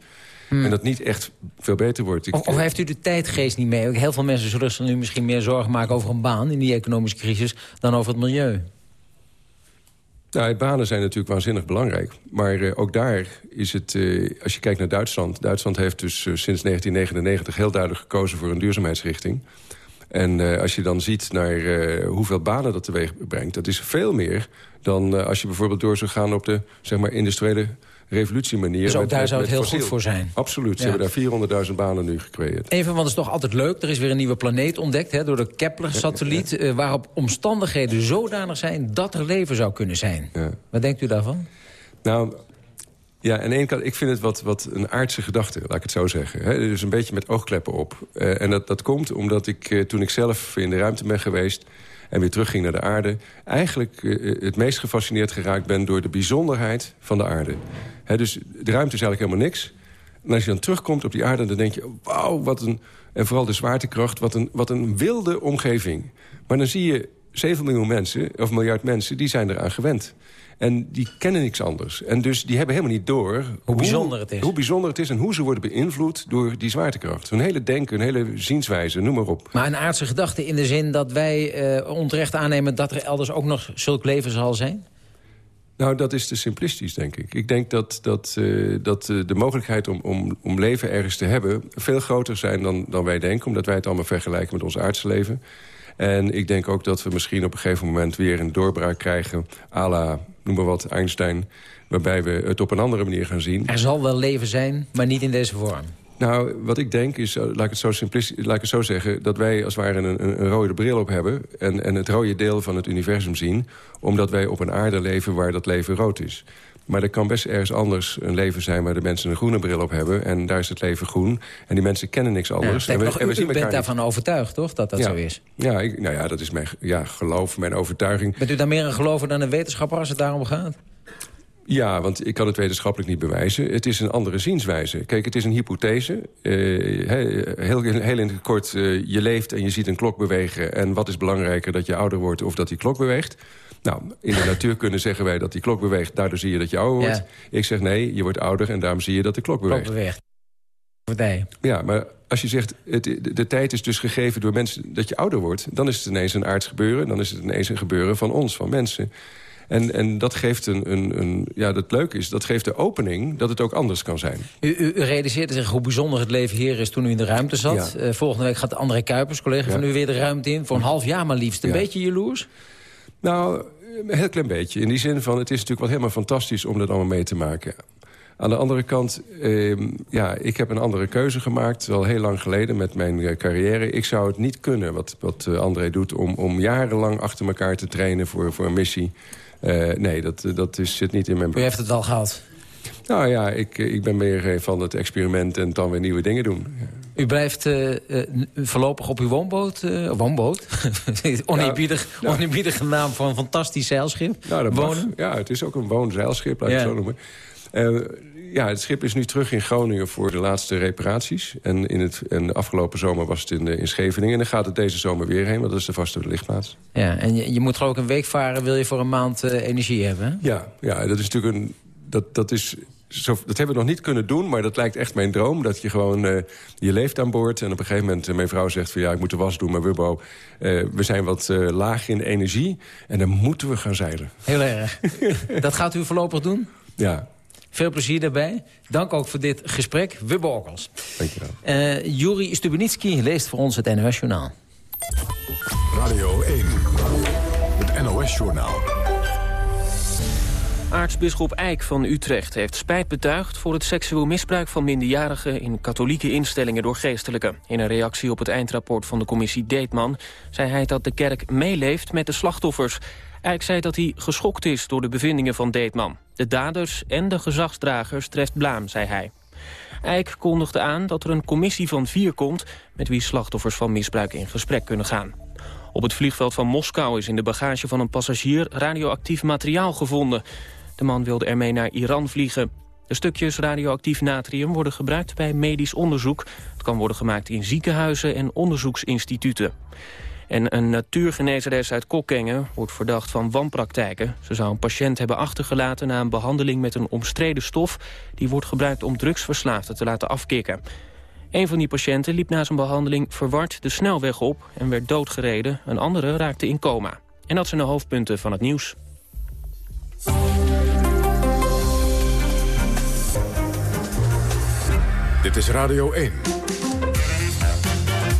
En dat niet echt veel beter wordt. Ik, Of, of heeft u de tijdgeest niet mee? Heel veel mensen zullen zich nu misschien meer zorgen maken over een baan... in die economische crisis, dan over het milieu. Nou, banen zijn natuurlijk waanzinnig belangrijk. Maar eh, ook daar is het, eh, als je kijkt naar Duitsland... Duitsland heeft dus eh, sinds 1999 heel duidelijk gekozen voor een duurzaamheidsrichting. En als je dan ziet naar hoeveel banen dat teweeg brengt... dat is veel meer dan als je bijvoorbeeld door zou gaan... op de zeg maar, industriële revolutiemanier. Dus ook met- daar met- zou het heel goed voor zijn. Absoluut, ze Ja. hebben daar 400.000 banen nu gecreëerd. Even, want het is toch altijd leuk. Er is weer een nieuwe planeet ontdekt hè, door de Kepler-satelliet... eh, waarop omstandigheden zodanig zijn dat er leven zou kunnen zijn. Wat denkt u daarvan? Nou, ja, aan de ene kant, ik vind het wat, wat een aardse gedachte, laat ik het zo zeggen. Hè. Dus een beetje met oogkleppen op. Eh, en dat, dat komt omdat ik, eh, toen ik zelf in de ruimte ben geweest... en weer terugging naar de aarde... eigenlijk eh, het meest gefascineerd geraakt ben door de bijzonderheid van de aarde. Dus de ruimte is eigenlijk helemaal niks. En als je dan terugkomt op die aarde, dan denk je... wauw, wat een... en vooral de zwaartekracht, wat een, wat een wilde omgeving. Maar dan zie je 7 miljoen mensen, of miljard mensen... die zijn eraan gewend. En die kennen niks anders. En dus die hebben helemaal niet door... Hoe, bijzonder het is. Hoe bijzonder het is en hoe ze worden beïnvloed door die zwaartekracht. Hun hele denken, hun hele zienswijze, noem maar op. Maar een aardse gedachte in de zin dat wij eh onterecht aannemen... dat er elders ook nog zulk leven zal zijn? Nou, dat is te simplistisch, denk ik. Ik denk dat, dat, eh, dat eh, de mogelijkheid om, om, om leven ergens te hebben... veel groter zijn dan, dan wij denken... omdat wij het allemaal vergelijken met ons aardse leven. En ik denk ook dat we misschien op een gegeven moment... weer een doorbraak krijgen, à la, noem maar wat, Einstein... waarbij we het op een andere manier gaan zien. Er zal wel leven zijn, maar niet in deze vorm. Nou, wat ik denk is, eh, laat ik het zo, simplistisch, laat ik het zo zeggen... dat wij als het ware een, een, een rode bril op hebben... En, en het rode deel van het universum zien... omdat wij op een aarde leven waar dat leven rood is. Maar er kan best ergens anders een leven zijn... waar de mensen een groene bril op hebben. En daar is het leven groen. En die mensen kennen niks Ja, anders. sterker en nog, u, bent niet. daarvan overtuigd, toch, dat dat ja. zo is? Ja, ik, nou ja, dat is mijn ja, geloof, mijn overtuiging. Bent u daar meer een gelover dan een wetenschapper als het daarom gaat? Ja, want ik kan het wetenschappelijk niet bewijzen. Het is een andere zienswijze. Kijk, het is een hypothese. Eh, he- heel, heel in het kort, eh, je leeft en je ziet een klok bewegen... en wat is belangrijker, dat je ouder wordt of dat die klok beweegt? Nou, in de natuurkunde zeggen wij dat die klok beweegt... daardoor zie je dat je ouder wordt. Ja. Ik zeg nee, je wordt ouder en daarom zie je dat de klok beweegt. Klok beweegt. Ja, maar als je zegt, het, de, de tijd is dus gegeven door mensen dat je ouder wordt... dan is het ineens een aards gebeuren. Dan is het ineens een gebeuren van ons, van mensen. En, en dat geeft een, een, een... Ja, dat leuke is, dat geeft de opening dat het ook anders kan zijn. U, u, u realiseerde zich hoe bijzonder het leven hier is toen u in de ruimte zat. Ja. Eh, volgende week gaat André Kuipers, collega van u, weer de ruimte in. Voor een half jaar maar liefst. Een Ja. beetje jaloers? Nou, een heel klein beetje. In die zin van, het is natuurlijk wel helemaal fantastisch om dat allemaal mee te maken. Aan de andere kant, ehm, ja, ik heb een andere keuze gemaakt... al heel lang geleden met mijn eh, carrière. Ik zou het niet kunnen, wat, wat eh, André doet... Om, om jarenlang achter elkaar te trainen voor, voor een missie. Eh, nee, dat, dat is, zit niet in mijn... U heeft het wel gehad. Nou ja, ik, ik ben meer van het experiment en dan weer nieuwe dingen doen. U blijft eh, eh, voorlopig op uw woonboot, eh, woonboot, oneerbiedig, oneerbiedige naam voor een fantastisch zeilschip, Nou, dat mag. wonen. Ja, het is ook een woonzeilschip, laat ik Ja. het zo noemen. Ja, het schip is nu terug in Groningen voor de laatste reparaties. En, in het, en de afgelopen zomer was het in, in Scheveningen. En dan gaat het deze zomer weer heen, want dat is de vaste lichtplaats. Ja, en je, je moet geloof ik een week varen... wil je voor een maand energie hebben, Ja, ja, dat is natuurlijk een... Dat, dat is zo, dat hebben we nog niet kunnen doen, maar dat lijkt echt mijn droom. Dat je gewoon, uh, je leeft aan boord. En op een gegeven moment, uh, mijn vrouw zegt van ja, ik moet de was doen. Maar Wubbo, uh, we zijn wat laag in energie. En dan moeten we gaan zeilen. Heel erg. dat gaat u voorlopig doen? Ja. Veel plezier daarbij. Dank ook voor dit gesprek. Wubbo Okkels. Dank je wel. Uh, Juri Stubenitski leest voor ons het NOS Journaal. Radio 1. Het NOS Journaal. Aartsbisschop Eijk van Utrecht heeft spijt betuigd... voor het seksueel misbruik van minderjarigen... in katholieke instellingen door geestelijken. In een reactie op het eindrapport van de commissie Deetman... zei hij dat de kerk meeleeft met de slachtoffers. Eijk zei dat hij geschokt is door de bevindingen van Deetman. De daders en de gezagsdragers treft blaam, zei hij. Eijk kondigde aan dat er een commissie van vier komt... met wie slachtoffers van misbruik in gesprek kunnen gaan. Op het vliegveld van Moskou is in de bagage van een passagier... radioactief materiaal gevonden. De man wilde ermee naar Iran vliegen. De stukjes radioactief natrium worden gebruikt bij medisch onderzoek. Het kan worden gemaakt in ziekenhuizen en onderzoeksinstituten. En een natuurgenezeres uit Kokkengen wordt verdacht van wanpraktijken. Ze zou een patiënt hebben achtergelaten na een behandeling met een omstreden stof... die wordt gebruikt om drugsverslaafden te laten afkicken. Een van die patiënten liep na zijn behandeling verward de snelweg op... en werd doodgereden. Een andere raakte in coma. En dat zijn de hoofdpunten van het nieuws. Dit is Radio 1.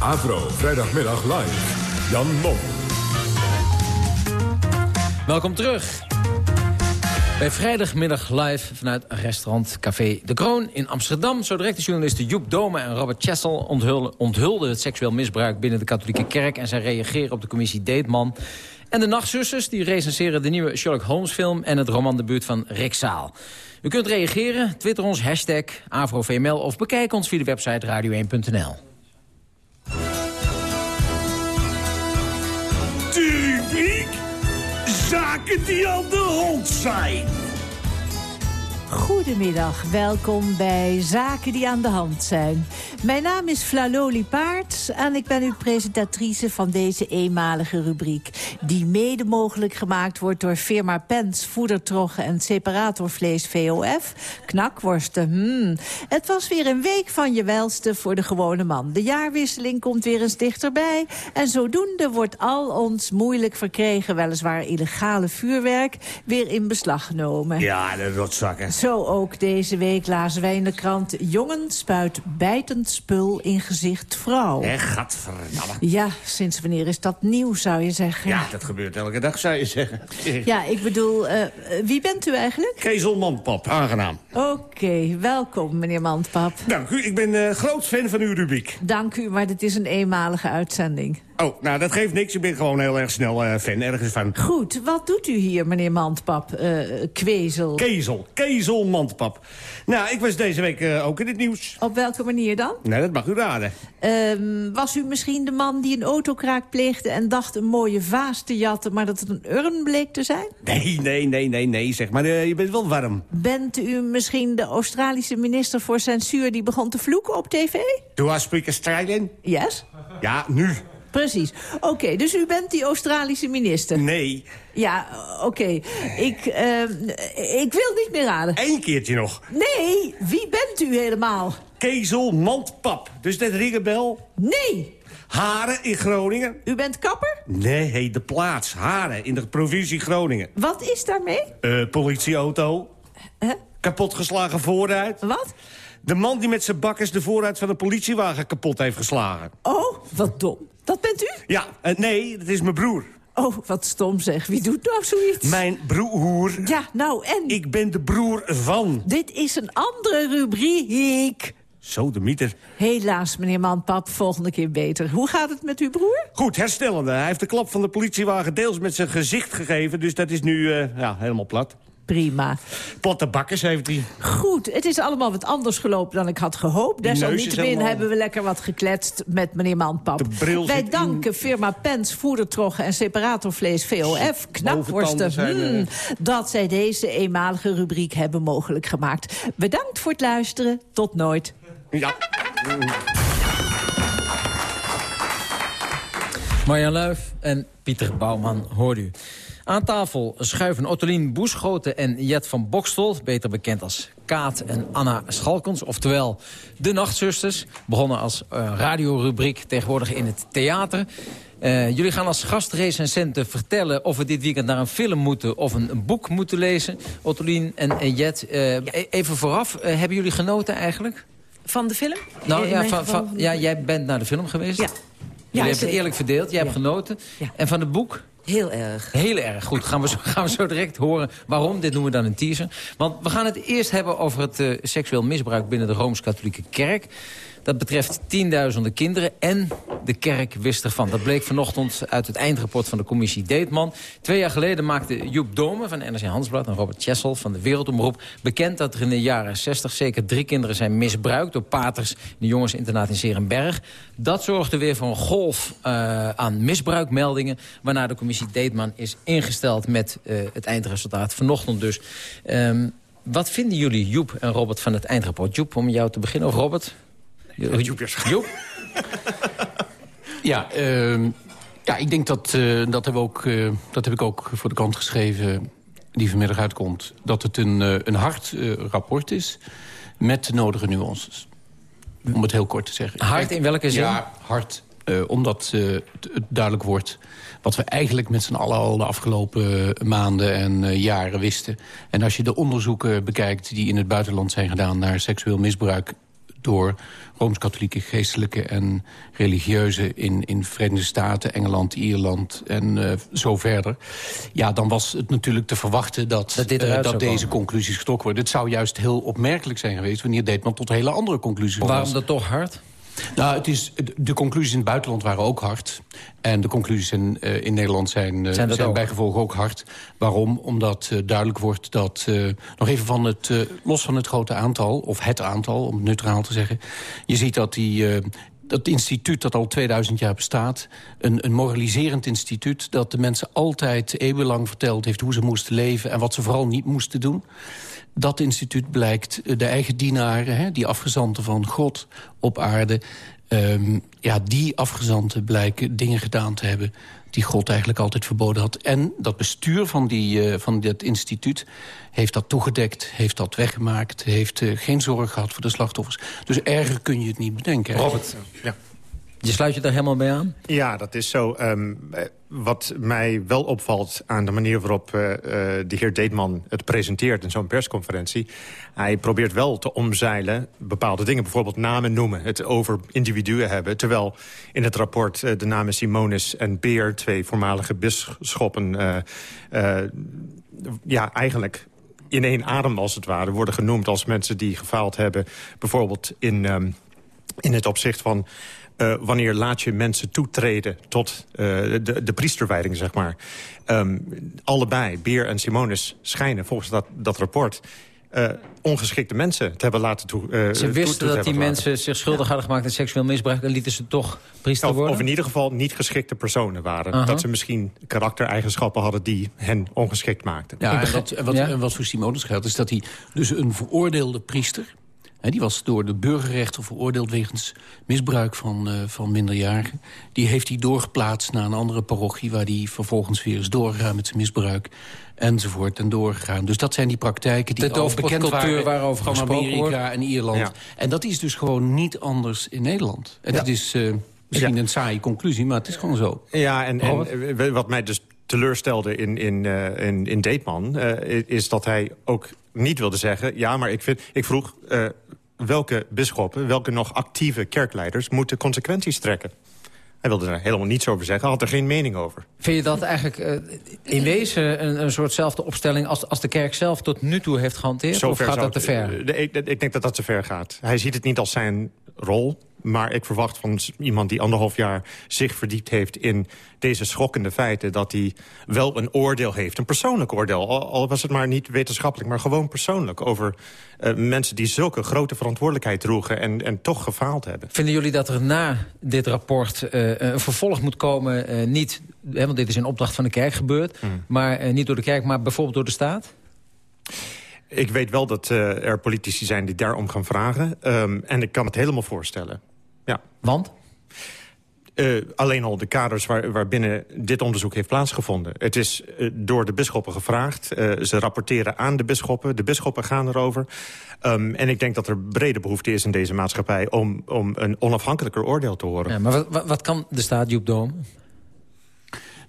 Avro, vrijdagmiddag live. Jan Mom. Welkom terug. Bij vrijdagmiddag live vanuit restaurant Café De Kroon in Amsterdam. Zo direct de journalisten Joep Dome en Robert Chessel onthulden, het seksueel misbruik binnen de katholieke kerk. En zij reageren op de commissie Deetman. En de Nachtzusters die recenseren de nieuwe Sherlock Holmes film en het romandebuut van Rick Zaal. U kunt reageren, twitter ons, hashtag AfroVML of bekijk ons via de website radio1.nl. De rubriek Zaken die aan de hand zijn. Goedemiddag, welkom bij Zaken die aan de hand zijn. Mijn naam is Flaloli Paard en ik ben uw presentatrice van deze eenmalige rubriek... die mede mogelijk gemaakt wordt door firma Pens, Voedertroggen en Separatorvlees VOF. Knakworsten, hmm. Het was weer een week van je welste voor de gewone man. De jaarwisseling komt weer eens dichterbij... en zodoende wordt al ons moeilijk verkregen, weliswaar illegale vuurwerk... weer in beslag genomen. Ja, de rotzakken. Zo ook deze week lazen wij in de krant... jongen spuit bijtend spul in gezicht vrouw. Hé, gadverdamme. Ja, sinds wanneer is dat nieuw, zou je zeggen? Ja, dat gebeurt elke dag, zou je zeggen. Ja, ik bedoel, uh, wie bent u eigenlijk? Kezel Mandpap, aangenaam. Oké, okay, welkom, meneer Mandpap. Dank u, ik ben uh, groot fan van uw rubriek. Dank u, maar dit is een eenmalige uitzending. Oh, nou, dat geeft niks. Ik ben gewoon heel erg snel uh, fan ergens van. Goed, wat doet u hier, meneer Mandpap? Uh, kwezel. Kezel, kezel Mandpap. Nou, ik was deze week uh, ook in het nieuws. Op welke manier dan? Nou, dat mag u raden. Um, was u misschien de man die een autokraak pleegde... en dacht een mooie vaas te jatten, maar dat het een urn bleek te zijn? Nee, nee, nee, nee, nee, zeg maar. je bent wel warm. Bent u misschien de Australische minister voor censuur... die begon te vloeken op tv? Do I speak Australian? Yes. Ja, nu. Precies. Oké, okay, dus u bent die Australische minister? Nee. Ja, oké. Okay. Ik, uh, ik wil niet meer raden. Eén keertje nog. Nee, wie bent u helemaal? Kezel Mandpap. Dus dat ringenbel? Nee. Haren in Groningen. U bent kapper? Nee, de plaats. Haren in de provincie Groningen. Wat is daarmee? Uh, politieauto. Huh? Kapotgeslagen vooruit. Wat? De man die met zijn bakkers de vooruit van een politiewagen kapot heeft geslagen. Oh, wat dom. Dat bent u? Ja, uh, nee, dat is mijn broer. Oh, wat stom zeg. Wie doet nou zoiets? Mijn broer. Ja, nou en? Ik ben de broer van. Dit is een andere rubriek. Zo, de mieter. Helaas, meneer Manpap, volgende keer beter. Hoe gaat het met uw broer? Goed, herstellende. Hij heeft de klap van de politiewagen deels met zijn gezicht gegeven... dus dat is nu uh, ja, helemaal plat. Prima. Pottenbakkers heeft hij. Goed, het is allemaal wat anders gelopen dan ik had gehoopt. Desalniettemin helemaal- hebben we lekker wat gekletst met meneer Mandpap. Wij in- danken firma Pens, Voedertroggen en Separatorvlees VOF, knapworsten, hmm, dat zij deze eenmalige rubriek hebben mogelijk gemaakt. Bedankt voor het luisteren. Tot nooit. Ja. Marjan Luif en Pieter Bouwman hoorde u. Aan tafel schuiven Ottolien Boeschoten en Jet van Bokstel... beter bekend als Kaat en Anna Schalkens, oftewel de Nachtzusters. Begonnen als eh, radiorubriek, tegenwoordig in het theater. Eh, jullie gaan als gastrecensenten vertellen of we dit weekend naar een film moeten... of een, een boek moeten lezen. Ottolien en, en Jet, eh, e- even vooraf, hebben jullie genoten eigenlijk? Van de film? Nou ja, van, ja, jij bent naar de film geweest. Ja. Jullie Ja, hebben het eerlijk verdeeld, jij hebt genoten. En van het boek? Heel erg. Heel erg goed. Gaan we, zo, gaan we zo direct horen waarom. Dit noemen we dan een teaser. Want we gaan het eerst hebben over het eh, seksueel misbruik binnen de Rooms-Katholieke Kerk. Dat betreft tienduizenden kinderen en de kerk wist ervan. Dat bleek vanochtend uit het eindrapport van de commissie Deetman. Twee jaar geleden maakte Joep Dome van NRC Handelsblad... en Robert Chessel van de Wereldomroep bekend... dat er in de jaren 60 zeker drie kinderen zijn misbruikt... door paters in de jongensinternaat in Serenberg. Dat zorgde weer voor een golf eh, aan misbruikmeldingen... waarna de commissie Deetman is ingesteld met eh, het eindresultaat vanochtend dus. Ehm, wat vinden jullie, Joep en Robert, van het eindrapport? Joep, om jou te beginnen, of Robert? Joep? Ja, ehm, ja, ik denk dat, eh, dat, hebben we ook, eh, dat heb ik ook voor de krant geschreven die vanmiddag uitkomt. Dat het een, eh, een hard rapport is met de nodige nuances. Om het heel kort te zeggen. Hard in welke zin? Ja, hard. omdat het, het duidelijk wordt wat we eigenlijk met z'n allen al de afgelopen maanden en jaren wisten. En als je de onderzoeken bekijkt die in het buitenland zijn gedaan... naar seksueel misbruik door Rooms-Katholieke geestelijke en religieuze... in, in Verenigde Staten, Engeland, Ierland en eh, zo verder... ja, dan was het natuurlijk te verwachten dat, Dat dit eh, dat deze komen. conclusies getrokken worden. Het zou juist heel opmerkelijk zijn geweest... wanneer Deetman tot hele andere conclusies was. Waarom dat toch hard? Nou, het is, de conclusies in het buitenland waren ook hard. En de conclusies in, eh, in Nederland zijn, eh, Zijn bijgevolg ook hard. Waarom? Omdat eh, duidelijk wordt dat... nog even van het, los van het grote aantal, of het aantal, om het neutraal te zeggen... je ziet dat die... dat instituut dat al 2000 jaar bestaat... Een, een moraliserend instituut dat de mensen altijd eeuwenlang verteld heeft... hoe ze moesten leven en wat ze vooral niet moesten doen dat instituut blijkt eh, de eigen dienaren, hè, die afgezanten van God op aarde... ehm, ja, die afgezanten blijken dingen gedaan te hebben die God eigenlijk altijd verboden had. En dat bestuur van, die, eh, van dit instituut heeft dat toegedekt, heeft dat weggemaakt... heeft eh, geen zorg gehad voor de slachtoffers. Dus erger kun je het niet bedenken. Robert. Ja. Je sluit je daar helemaal bij aan? Ja, dat is zo. Ehm, eh, wat mij wel opvalt aan de manier waarop eh, eh, de heer Deetman het presenteert... in zo'n persconferentie, hij probeert wel te omzeilen bepaalde dingen. Bijvoorbeeld namen noemen, het over individuen hebben. Terwijl in het rapport de namen Simonis en Beer... twee voormalige bisschoppen, ja, eigenlijk in één adem als het ware... worden genoemd als mensen die gefaald hebben. Bijvoorbeeld in, ehm, in het opzicht van... eh, wanneer laat je mensen toetreden tot eh, de, de priesterwijding, zeg maar. Ehm, allebei, Beer en Simonis, schijnen volgens dat, dat rapport... eh, ongeschikte mensen te hebben laten toe. Ze toe wisten te dat die mensen zich schuldig hadden gemaakt aan seksueel misbruik... en lieten ze toch priester Of, worden? of in ieder geval niet geschikte personen waren. Dat ze misschien karaktereigenschappen hadden die hen ongeschikt maakten. Ja, en wat, en wat, en wat voor Simonis geldt is dat hij dus een veroordeelde priester... Die was door de burgerrechter veroordeeld wegens misbruik van, eh, van minderjarigen. Die heeft hij doorgeplaatst naar een andere parochie... waar hij vervolgens weer is doorgegaan met zijn misbruik enzovoort en doorgegaan. Dus dat zijn die praktijken die De al bekend waren waarover van Amerika wordt. en Ierland. Ja. En dat is dus gewoon niet anders in Nederland. En Ja. het is eh, misschien een saaie conclusie, maar het is gewoon zo. Ja, en, en wat mij dus teleurstelde in, in, eh, in, in Deetman... is dat hij ook niet wilde zeggen... ja, maar ik, vind, ik vroeg eh, welke bisschoppen, welke nog actieve kerkleiders... moeten consequenties trekken. Hij wilde er helemaal niets over zeggen, had er geen mening over. Vind je dat eigenlijk eh, in wezen een, een soortzelfde opstelling... Als, als de kerk zelf tot nu toe heeft gehanteerd? of Zover gaat zou dat te ver? eh, ik, ik denk dat dat te ver gaat. Hij ziet het niet als zijn rol. Maar ik verwacht van iemand die anderhalf jaar zich verdiept heeft... in deze schokkende feiten, dat hij wel een oordeel heeft. Een persoonlijk oordeel, al was het maar niet wetenschappelijk... maar gewoon persoonlijk over uh, mensen die zulke grote verantwoordelijkheid droegen... en, en toch gefaald hebben. Vinden jullie dat er na dit rapport uh, een vervolg moet komen? Uh, niet, hè, want dit is in opdracht van de kerk gebeurd... Hmm. maar niet door de kerk, maar bijvoorbeeld door de staat? Ik weet wel dat uh, er politici zijn die daarom gaan vragen. Um, en ik kan het helemaal voorstellen. Ja. Want? Uh, alleen al de kaders waar, waarbinnen dit onderzoek heeft plaatsgevonden. Het is uh, door de bisschoppen gevraagd. Uh, ze rapporteren aan de bisschoppen. De bisschoppen gaan erover. Um, en ik denk dat er brede behoefte is in deze maatschappij... om, om een onafhankelijker oordeel te horen. Ja, maar wat, wat kan de staat, Joep Doom?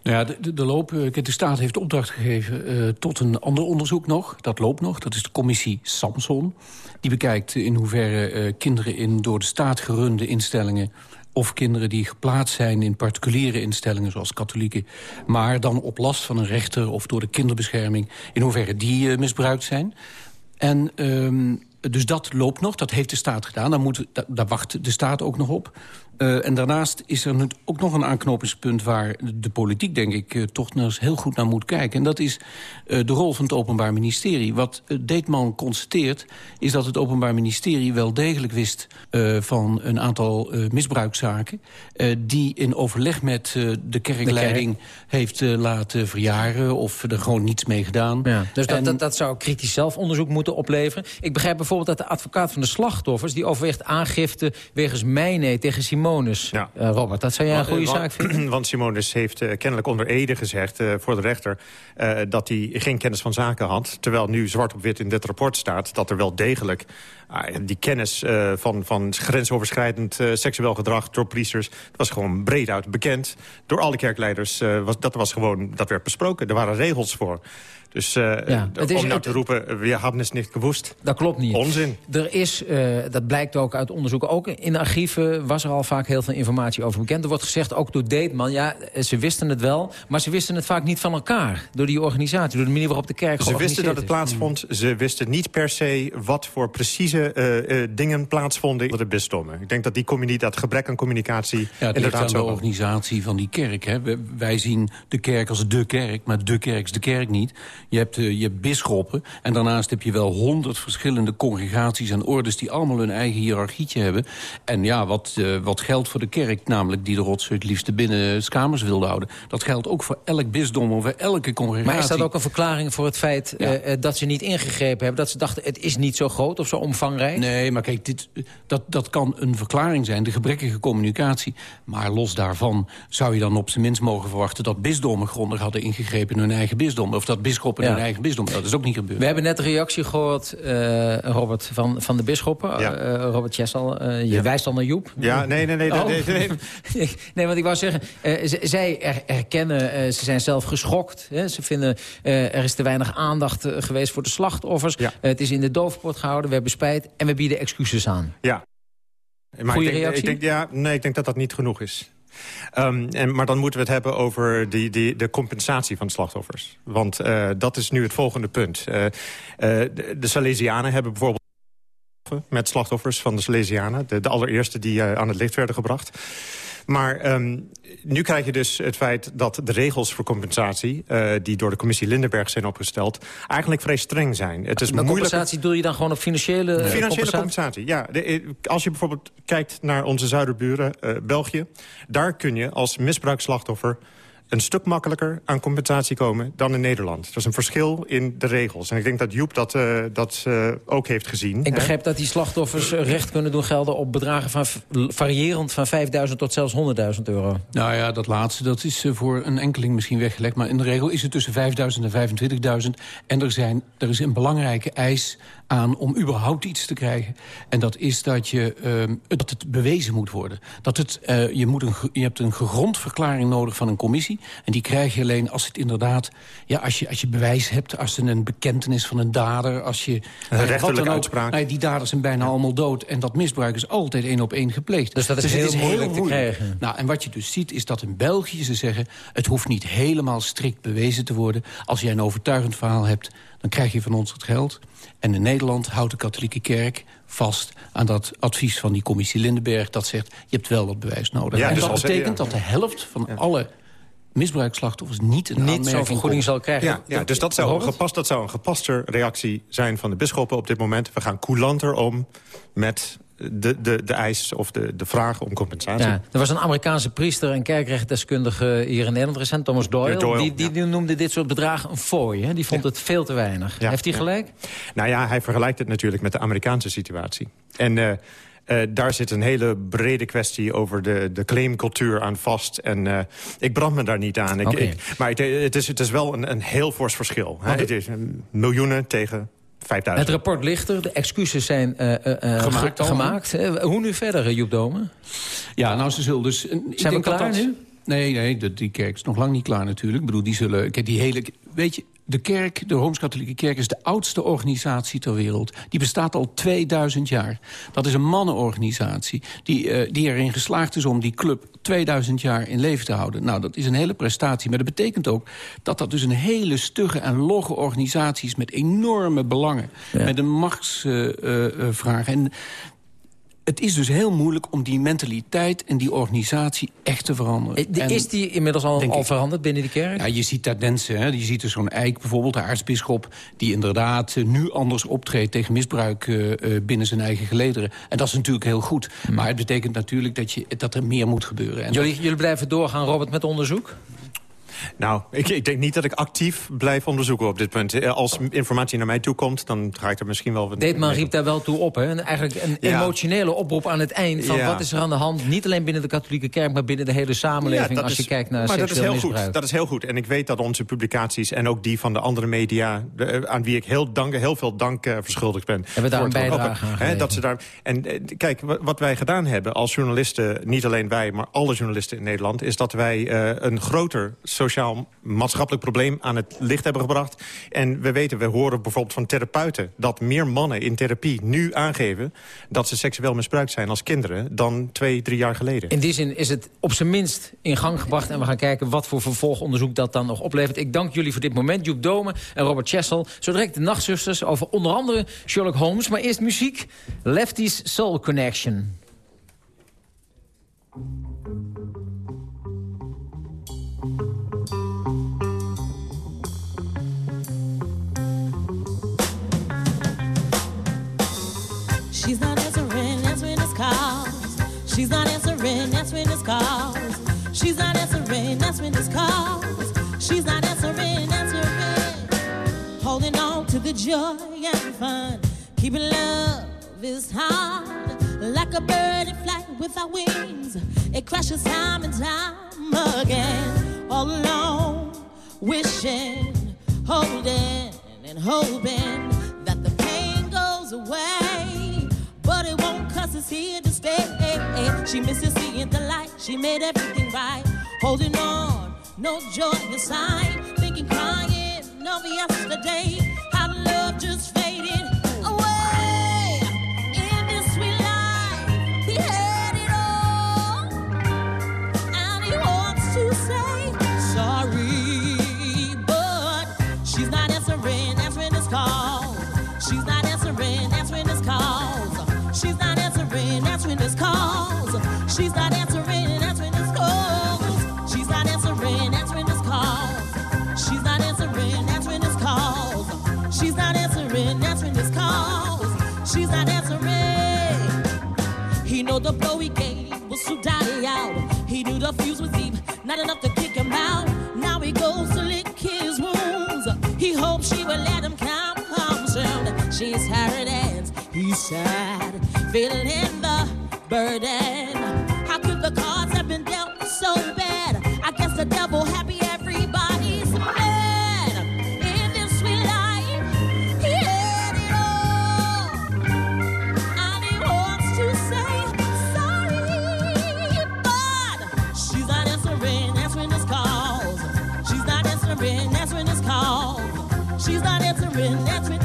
Nou ja, de, de, loop, de staat heeft opdracht gegeven uh, tot een ander onderzoek nog. Dat loopt nog, dat is de commissie Samson. Die bekijkt in hoeverre uh, kinderen in door de staat gerunde instellingen of kinderen die geplaatst zijn in particuliere instellingen... zoals katholieken, maar dan op last van een rechter... of door de kinderbescherming, in hoeverre die misbruikt zijn. En um, dus dat loopt nog, dat heeft de staat gedaan. Daar, moet, daar wacht de staat ook nog op. Uh, en daarnaast is er ook nog een aanknopingspunt... waar de politiek, denk ik, uh, toch nog eens heel goed naar moet kijken. En dat is uh, de rol van het Openbaar Ministerie. Wat Deetman constateert, is dat het Openbaar Ministerie... wel degelijk wist van een aantal misbruikzaken... die in overleg met de kerkleiding de kerk. heeft laten verjaren... of er gewoon niets mee gedaan. Ja, dus en... dat, dat, dat, zou kritisch zelfonderzoek moeten opleveren. Ik begrijp bijvoorbeeld dat de advocaat van de slachtoffers... die overweegt aangifte wegens mijne tegen Simone Simonus. Ja. Uh, Robert, dat zou jij een goede want, zaak vinden? Want Simonus heeft uh, kennelijk onder Ede gezegd uh, voor de rechter... dat hij geen kennis van zaken had. Terwijl nu zwart op wit in dit rapport staat... dat er wel degelijk die kennis van, van grensoverschrijdend seksueel gedrag door priesters... dat was gewoon breed uit bekend. Door alle kerkleiders, was, dat, was gewoon, dat werd besproken. Er waren regels voor. Dus uh, ja, om is, nou te roepen, we hebben het niet gewoest. Dat klopt niet. Onzin. Er is, uh, dat blijkt ook uit onderzoeken, ook in de archieven was er al vaak heel veel informatie over bekend. Er wordt gezegd, ook door Deetman, ja, ze wisten het wel, maar ze wisten het vaak niet van elkaar. Door die organisatie, door de manier waarop de kerk Ze wisten dat het plaatsvond, ze wisten niet per se wat voor precieze uh, dingen plaatsvonden in de bisdommen. Ik denk dat die dat gebrek aan communicatie ja, het inderdaad aan de organisatie van die kerk. Hè. Wij zien de kerk als de kerk, maar de kerk is de kerk niet. Je hebt, uh, je hebt bisschoppen en daarnaast heb je wel honderd verschillende congregaties en ordes... die allemaal hun eigen hiërarchietje hebben. En ja, wat, uh, wat geldt voor de kerk, namelijk die de rotzooi het liefst binnen kamers wilde houden... dat geldt ook voor elk bisdom of elke congregatie. Maar is dat ook een verklaring voor het feit ja. uh, dat ze niet ingegrepen hebben? Dat ze dachten, het is niet zo groot of zo omvangrijk? Nee, maar kijk, dit, dat, dat kan een verklaring zijn, de gebrekkige communicatie. Maar los daarvan zou je dan op zijn minst mogen verwachten... dat bisdommen grondig hadden ingegrepen in hun eigen bisdom. Of dat bisschoppen ja. hun eigen bisdom. Dat is ook niet gebeurd. We hebben net een reactie gehoord, uh, Robert, van, van de bisschoppen. Ja. Uh, Robert Chessel, uh, je ja. wijst al naar Joep. Ja, nee, nee, nee. Oh. nee, nee, nee. nee, want ik wou zeggen, zij er, erkennen, ze zijn zelf geschokt. Hè? Ze vinden, er is te weinig aandacht geweest voor de slachtoffers. Ja. het is in de doofpot gehouden, we hebben spijt en we bieden excuses aan. Ja. Maar Goeie ik denk, reactie? Ik denk, ja, nee, ik denk dat dat niet genoeg is. En, maar dan moeten we het hebben over die, die, de compensatie van slachtoffers. Want uh, dat is nu het volgende punt. Uh, uh, de, Salesianen hebben bijvoorbeeld met slachtoffers van de Salesianen. De allereerste die aan het licht werden gebracht. Maar um, nu krijg je dus het feit dat de regels voor compensatie... Uh, die door de commissie Lindenberg zijn opgesteld... eigenlijk vrij streng zijn. Het is maar moeilijk... compensatie doe je dan gewoon op financiële nee. Financiële compensatie, ja. De, als je bijvoorbeeld kijkt naar onze zuiderburen, uh, België... daar kun je als misbruiksslachtoffer een stuk makkelijker aan compensatie komen dan in Nederland. Dat is een verschil in de regels. En ik denk dat Joep dat, uh, dat uh, ook heeft gezien. Ik begrijp hè? dat die slachtoffers recht kunnen doen gelden... op bedragen van variërend van 5.000 tot zelfs 100.000 euro. Nou ja, dat laatste dat is voor een enkeling misschien weggelegd. Maar in de regel is het tussen 5.000 en 25.000. En er, zijn, er is een belangrijke eis aan om überhaupt iets te krijgen. En dat is dat, je, uh, dat het bewezen moet worden. Dat het, uh, je, moet een, je hebt een gegrondverklaring nodig van een commissie. En die krijg je alleen als het inderdaad... Ja, als, je, als je bewijs hebt, als er een bekentenis van een dader... als je, een rechterlijke uitspraak. Nou, die daders zijn bijna ja. allemaal dood. En dat misbruik is altijd één op één gepleegd. Dus dat is, dus heel, het is moeilijk heel moeilijk te krijgen. Nou, en wat je dus ziet is dat in België ze zeggen... het hoeft niet helemaal strikt bewezen te worden. Als jij een overtuigend verhaal hebt dan krijg je van ons het geld. En in Nederland houdt de katholieke kerk vast aan dat advies van die commissie Lindenberg... dat zegt, je hebt wel dat bewijs nodig. Ja, en dus dat betekent ja. dat de helft van alle misbruikslachtoffers... niet een Niet zo'n vergoeding zal krijgen. Ja, ja, dus dat zou, een gepast, dat zou een gepaste reactie zijn van de bisschoppen op dit moment. We gaan coulanter om met de, de, de eis of de, de vraag om compensatie. Ja, er was een Amerikaanse priester en kerkrechtdeskundige hier in Nederland recent, Thomas Doyle. Die die noemde dit soort bedragen een fooi. Hè? Die vond het veel te weinig. Ja, Heeft hij gelijk? Nou ja, hij vergelijkt het natuurlijk met de Amerikaanse situatie. En eh, eh, daar zit een hele brede kwestie over de, de claimcultuur aan vast. En eh, ik brand me daar niet aan. Ik, ik- maar het, het, is, het is wel een, een heel fors verschil. Hè? Het is miljoenen tegen 5000. Het rapport ligt er, de excuses zijn eh, eh, eh, Gemaakt gemaakt. Hoe nu verder, Joep Domen? Ja, nou, ze zullen dus... ik Zijn we denk dat klaar dat- nu? Nee, nee, die kerk is nog lang niet klaar natuurlijk. Ik bedoel, die zullen... Kijk, die hele... Weet je, de kerk, de Rooms-Katholieke Kerk... is de oudste organisatie ter wereld. Die bestaat al 2000 jaar. Dat is een mannenorganisatie die, eh, die erin geslaagd is... om die club 2000 jaar in leven te houden. Nou, dat is een hele prestatie. Maar dat betekent ook dat dat dus een hele stugge en logge organisatie is... met enorme belangen, met een machtsvraag. en het is dus heel moeilijk om die mentaliteit en die organisatie echt te veranderen. Eh, Is die inmiddels al, veranderd binnen die kerk? ja, je ziet tendensen. Hè? Je ziet dus zo'n Eik bijvoorbeeld, de aartsbisschop... die inderdaad eh, nu anders optreedt tegen misbruik eh, binnen zijn eigen gelederen. En dat is natuurlijk heel goed. Maar het betekent natuurlijk dat, je, dat er meer moet gebeuren. En Jullie, jullie blijven doorgaan, Robert, met onderzoek? Nou, ik, ik denk niet dat ik actief blijf onderzoeken op dit punt. Eh, Als informatie naar mij toe komt, dan ga ik er misschien wel... Deetman riep daar wel toe op. Hè? En eigenlijk een Ja. emotionele oproep aan het eind. Van Ja. wat is er aan de hand? Niet alleen binnen de katholieke kerk, maar binnen de hele samenleving. als je kijkt naar maar dat is heel misbruik. goed. Dat is heel goed. En ik weet dat onze publicaties en ook die van de andere media... de- aan wie ik heel, dank, heel veel dank eh, verschuldigd ben... Hebben daar een bijdrage aan hè, dat ze daar, En eh, kijk, wa- wat wij gedaan hebben als journalisten... niet alleen wij, maar alle journalisten in Nederland... is dat wij eh, een groter sociaal-maatschappelijk probleem aan het licht hebben gebracht. En we weten, we horen bijvoorbeeld van therapeuten... dat meer mannen in therapie nu aangeven... dat ze seksueel misbruikt zijn als kinderen... dan twee, drie jaar geleden. In die zin is het op zijn minst in gang gebracht. En we gaan kijken wat voor vervolgonderzoek dat dan nog oplevert. Ik dank jullie voor dit moment. Joep Domen en Robert Chessel. Zo direct de Nachtzusters over onder andere Sherlock Holmes. Maar eerst muziek. Lefty's Soul Connection. She's not answering, answering his calls. She's not answering, answering his calls. She's not answering, answering. Holding on to the joy and fun. Keeping love is hard. Like a bird in flight without wings. It crashes time and time again. All alone, wishing, holding, and hoping that the pain goes away. But it won't cause it's here to stay. She misses seeing the light. She made everything right. Holding on, no joy inside. Thinking, crying of yesterday. Blow he gave was to die out. He knew the fuse was deep, not enough to kick him out. Now he goes to lick his wounds. He hopes she will let him come home soon. She's hurt and he's sad, feeling the burden. How could the cards have been dealt so not answering, answering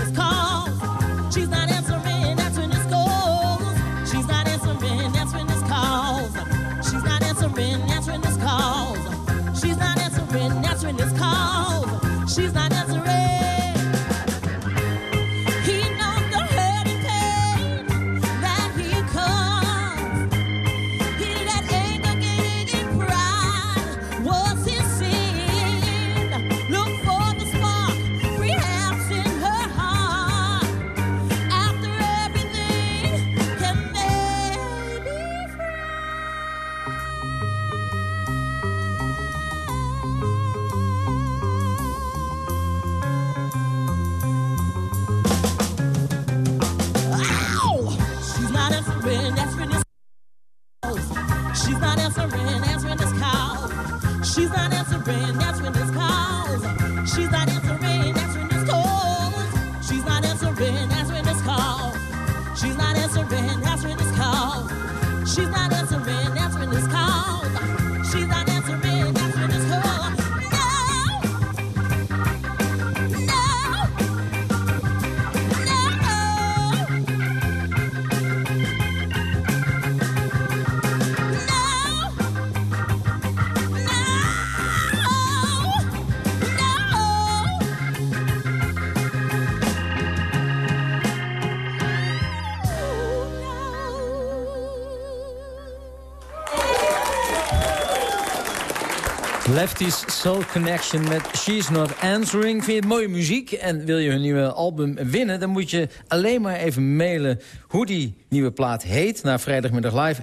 Lefty's Soul Connection met She's Not Answering. Vind je het mooie muziek en wil je hun nieuwe album winnen... dan moet je alleen maar even mailen hoe die nieuwe plaat heet... naar vrijdagmiddag live.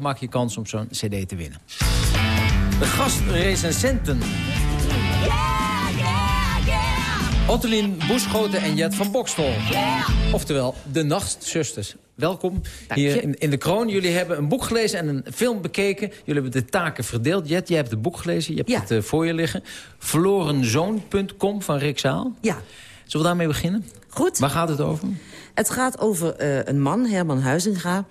Maak je kans om zo'n cd te winnen. De gastrecensenten. Ottelien Boeschoten en Jet van Bokstol. Oftewel, de Nachtzusters. Welkom hier in, in de Kroon. Jullie hebben een boek gelezen en een film bekeken. Jullie hebben de taken verdeeld. Jet, jij hebt het boek gelezen. Je hebt het eh, voor je liggen. Verlorenzoon.com van Rick Zaal. Ja. Zullen we daarmee beginnen? Goed. Waar gaat het over? Het gaat over eh, een man, Herman Huizinga.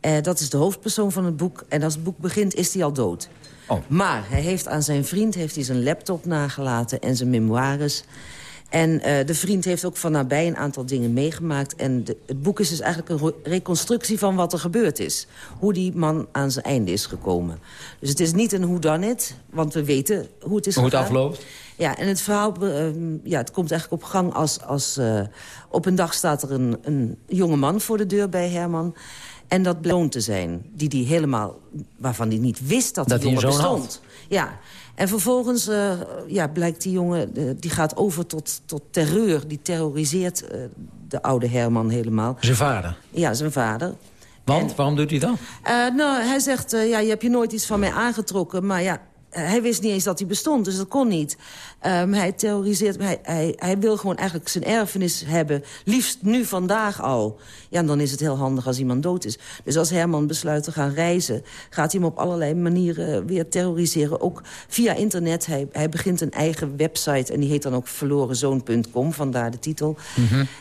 Eh, dat is de hoofdpersoon van het boek. En als het boek begint, is hij al dood. Oh. Maar hij heeft aan zijn vriend heeft hij zijn laptop nagelaten en zijn memoires. En eh, de vriend heeft ook van nabij een aantal dingen meegemaakt. En de- het boek is dus eigenlijk een re- reconstructie van wat er gebeurd is. Hoe die man aan zijn einde is gekomen. Dus het is niet een whodunit, want we weten hoe het is Hoe het afloopt? Ja, en het verhaal ehm, ja, het komt eigenlijk op gang als... als eh, op een dag staat er een, een jonge man voor de deur bij Herman... En dat blijkt te zijn, die die helemaal, waarvan hij niet wist dat, Dat hij bestond. Ja, en vervolgens eh, ja, blijkt die jongen, eh, die gaat over tot, tot terreur. Die terroriseert eh, de oude Herman helemaal. Zijn vader. Ja, zijn vader. Want, waarom doet hij dat? Nou, hij zegt, ja, je hebt je nooit iets van mij aangetrokken. Maar ja, hij wist niet eens dat hij bestond, dus dat kon niet. Ehm, hij terroriseert, hij, hij, hij wil gewoon eigenlijk zijn erfenis hebben. Liefst nu vandaag al. Ja, en dan is het heel handig als iemand dood is. Dus als Herman besluit te gaan reizen... gaat hij hem op allerlei manieren weer terroriseren. Ook via internet. Hij, hij begint een eigen website en die heet dan ook verlorenzoon.com. Vandaar de titel.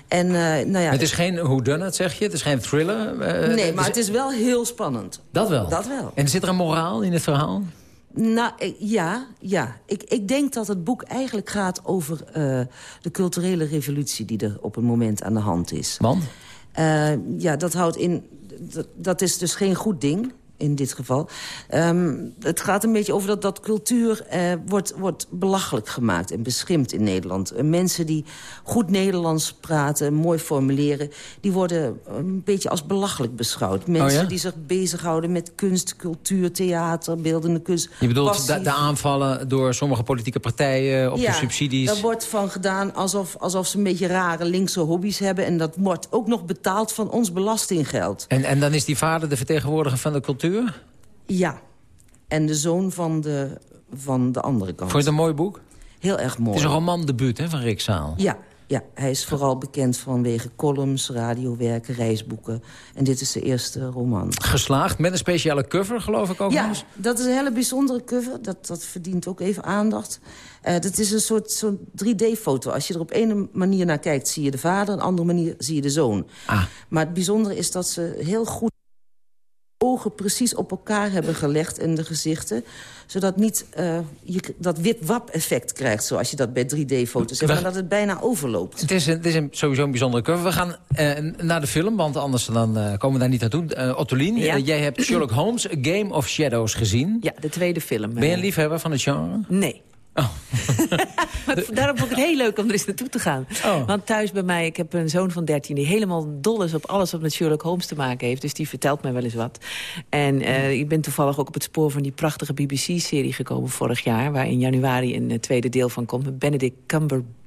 En, eh, nou ja, het is geen whodunit, zeg je? Het is geen thriller? eh, nee, maar het is wel heel spannend. Dat wel? Dat wel. En zit er een moraal in het verhaal? Nou, ja, ja. Ik, ik denk dat het boek eigenlijk gaat over eh, de culturele revolutie... die er op een moment aan de hand is. Want? Eh, ja, dat houdt in... Dat, dat is dus geen goed ding in dit geval. Ehm, het gaat een beetje over dat, dat cultuur eh, wordt, wordt belachelijk gemaakt en beschimpt in Nederland. Eh, mensen die goed Nederlands praten, mooi formuleren... die worden een beetje als belachelijk beschouwd. Mensen ja? die zich bezighouden met kunst, cultuur, theater, beeldende kunst. Je bedoelt de, de aanvallen door sommige politieke partijen op de subsidies? daar wordt van gedaan alsof, alsof ze een beetje rare linkse hobby's hebben. En dat wordt ook nog betaald van ons belastinggeld. En, en dan is die vader de vertegenwoordiger van de cultuur? Ja. En de zoon van de, van de andere kant. Vond je het een mooi boek? Heel erg mooi. Het is een romandebuut hè, van Rick Zaal. Ja, ja, hij is vooral bekend vanwege columns, radiowerken, reisboeken. En dit is de eerste roman. Geslaagd, met een speciale cover, geloof ik ook. Ja, eens. dat is een hele bijzondere cover. Dat, dat verdient ook even aandacht. Eh dat is een soort zo'n 3D-foto. Als je er op een manier naar kijkt, zie je de vader. Op een andere manier zie je de zoon. Ah. Maar het bijzondere is dat ze heel goed ogen precies op elkaar hebben gelegd in de gezichten. Zodat niet eh, je dat wit-wap-effect krijgt, zoals je dat bij 3D-foto's hebt. Maar dat het bijna overloopt. Het is, een, het is een, sowieso een bijzondere cover. We gaan eh, naar de film, want anders dan, eh, komen we daar niet naartoe. Uh, Ottolien, Ja. jij hebt Sherlock Holmes, A Game of Shadows gezien. Ja, de tweede film. Ben je een liefhebber van het genre? Nee. Maar Daarom vond ik het heel leuk om er eens naartoe te gaan. Want thuis bij mij, ik heb een zoon van 13... die helemaal dol is op alles wat met Sherlock Holmes te maken heeft. Dus die vertelt mij wel eens wat. En eh, ik ben toevallig ook op het spoor van die prachtige BBC-serie gekomen vorig jaar... waar in januari een eh, tweede deel van komt. Met Benedict Cumberbatch.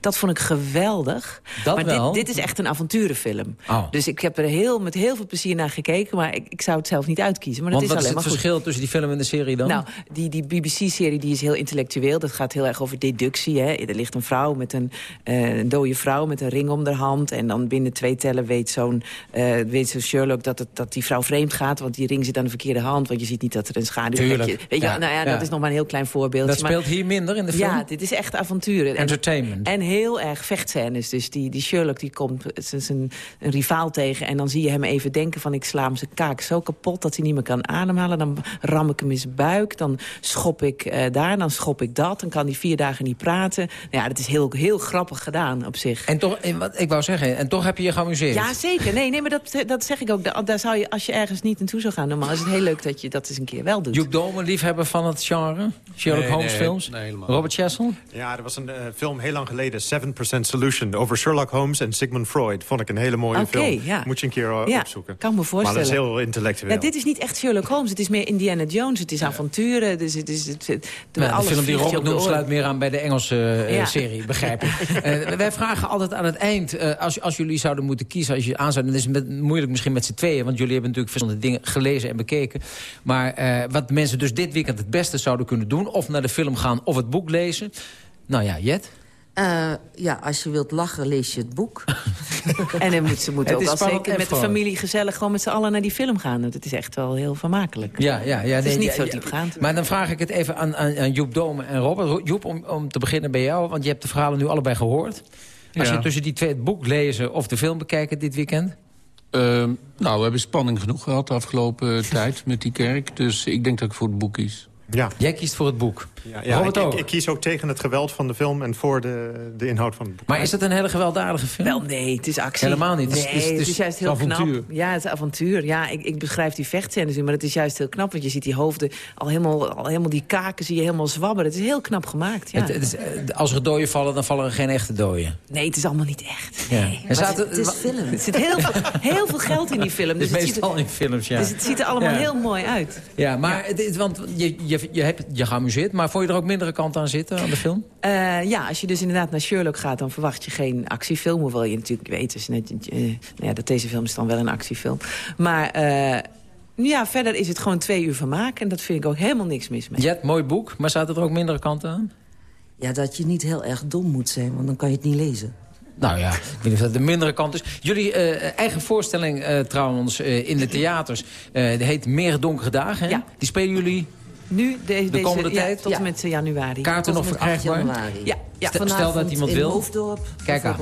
Dat vond ik geweldig. Dat maar wel. Dit, dit is echt een avonturenfilm. Oh. Dus ik heb er heel, met heel veel plezier naar gekeken... maar ik, ik zou het zelf niet uitkiezen. Maar Want dat wat is is alleen het maar verschil tussen die film en de serie dan? Nou, die, die BBC-serie die is heel intellectueel. Dat gaat heel erg over deductie. Hè. Er ligt een vrouw met een, uh, een dode vrouw met een ring om haar hand. En dan binnen twee tellen weet zo'n uh, weet zo Sherlock dat, het, dat die vrouw vreemd gaat. Want die ring zit aan de verkeerde hand. Want je ziet niet dat er een schaduw Tuurlijk. Je, weet je, Ja, nou ja, ja. dat is nog maar een heel klein voorbeeld. Dat speelt hier minder in de film? Ja, dit is echt avonturen. En- Entertainment. En heel erg vechtscènes. Dus die, die Sherlock die komt zijn een rivaal tegen... en dan zie je hem even denken van ik sla hem zijn kaak zo kapot... dat hij niet meer kan ademhalen. Dan ram ik hem in zijn buik. Dan schop ik eh, daar, dan schop ik dat. Dan kan hij vier dagen niet praten. Nou ja, dat is heel, heel grappig gedaan op zich. En toch, eh, wat ik wou zeggen, en toch heb je je geamuseerd. Ja, zeker. Nee, nee maar dat, dat zeg ik ook. Da- Daar zou je, als je ergens niet naartoe zou gaan... normaal is het heel leuk dat je dat eens een keer wel doet. Joep Dome, liefhebber van het genre? Sherlock Nee, Holmes nee, films? nee, Robert Chessel? Ja, er was een eh, film heel lang geleden, 7% Solution... over Sherlock Holmes en Sigmund Freud. Vond ik een hele mooie film. ja. Moet je een keer eh, Ja, opzoeken. kan me voorstellen. Maar dat is heel intellectueel. Ja, dit is niet echt Sherlock Holmes. Het is meer Indiana Jones. Het is avonturen. Dus het is, het, het, Ja, de alles film die Robert de noemt sluit meer aan bij de Engelse eh, Ja. serie, begrijp ik. Eh, wij vragen altijd aan het eind, eh, als, als jullie zouden moeten kiezen... als je aan zou, dan is het met- moeilijk misschien met z'n tweeën... want jullie hebben natuurlijk verschillende dingen gelezen en bekeken. Maar eh, wat mensen dus dit weekend het beste zouden kunnen doen... of naar de film gaan of het boek lezen... Nou ja, Jet? Eh, ja, als je wilt lachen, lees je het boek. En dan moet, ze moeten ook wel zeker met de familie gezellig... gewoon met z'n allen naar die film gaan. Want het is echt wel heel vermakelijk. Ja, ja, ja, het is nee, niet ja, zo ja. diepgaand. Maar dan vraag ik het even aan, aan, aan Joep Dome en Robert. Joep, om, om te beginnen bij jou, want je hebt de verhalen nu allebei gehoord. Als Ja. je tussen die twee het boek lezen of de film bekijken dit weekend... Ehm, nou, we hebben spanning genoeg gehad de afgelopen tijd met die kerk. Dus ik denk dat ik voor het boek kies. Ja. Jij kiest voor het boek. Ja, ja, Robert ik, ook. ik, ik kies ook tegen het geweld van de film... en voor de, de inhoud van het boek. Maar is het een hele gewelddadige film? Wel, nee, het is actie. Helemaal niet. Het is- Nee, het is- het is, is juist heel avontuur. knap. Ja, het is avontuur. Ja, ik, ik beschrijf die vechtscènes nu, maar het is juist heel knap. Want je ziet die hoofden, al helemaal, al helemaal die kaken zie je helemaal zwabberen. Het is heel knap gemaakt, ja. Het, het is, eh, als er doden vallen, dan vallen er geen echte doden. Nee, het is allemaal niet echt. Ja. Nee. Er zaten- het is film. Er zit heel, veel- heel veel geld in die film. Het is Dus het ziet meestal er, in films, ja. dus het ziet er allemaal Ja. heel mooi uit. Ja, maar Het is, want je, je, je hebt je geamuseerd, maar vond je er ook mindere kant aan zitten, aan de film? Eh, ja, als je dus inderdaad naar Sherlock gaat... dan verwacht je geen actiefilm. Hoewel je natuurlijk weet dus net, eh, nou ja, dat deze film is dan wel een actiefilm. Maar eh, ja, verder is het gewoon twee uur vermaak. En dat vind ik ook helemaal niks mis mee. Jet, mooi boek, maar zaten er ook mindere kanten aan? Ja, dat je niet heel erg dom moet zijn, want dan kan je het niet lezen. Nou ja, ik weet niet of dat de mindere kant is. Jullie eh, eigen voorstelling eh, trouwens eh, in de theaters... eh die heet Meer Donkere Dagen, hè? Die spelen jullie... Nu, de, deze, komende ja, tijd? Tot en met januari. Kaarten nog verkrijgbaar? Ja, ja Stel- dat iemand in wil. Hoofddorp, Kijk aan.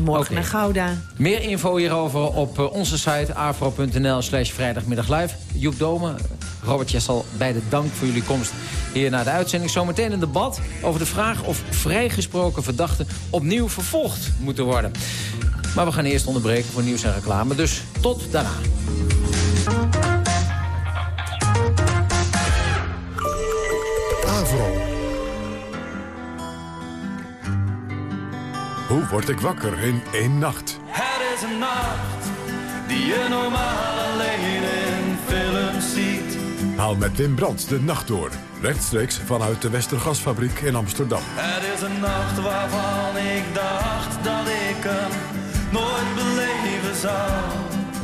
Morgen Oké. naar Gouda. Meer info hierover op eh, onze site afro.nl slash vrijdagmiddag live. Joep Dome, Robert Jessel, beide dank voor jullie komst hier naar de uitzending. Zometeen een debat over de vraag of vrijgesproken verdachten opnieuw vervolgd moeten worden. Maar we gaan eerst onderbreken voor nieuws en reclame, dus tot daarna. Hoe word ik wakker in één nacht? Het is een nacht die je normaal alleen in films ziet. Haal met Wim Brandt de nacht door. Rechtstreeks vanuit de Westergasfabriek in Amsterdam. Het is een nacht waarvan ik dacht dat ik hem nooit beleven zou.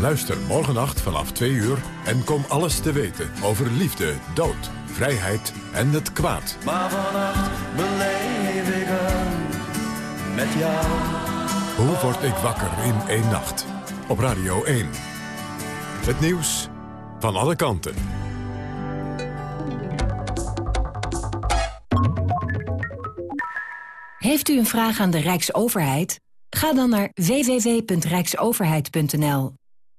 Luister morgennacht vanaf 2 uur en kom alles te weten over liefde, dood, vrijheid en het kwaad. Maar vannacht beleef ik hem met jou. Hoe word ik wakker in één nacht? Op Radio 1. Het nieuws van alle kanten. Heeft u een vraag aan de Rijksoverheid? Ga dan naar www.rijksoverheid.nl.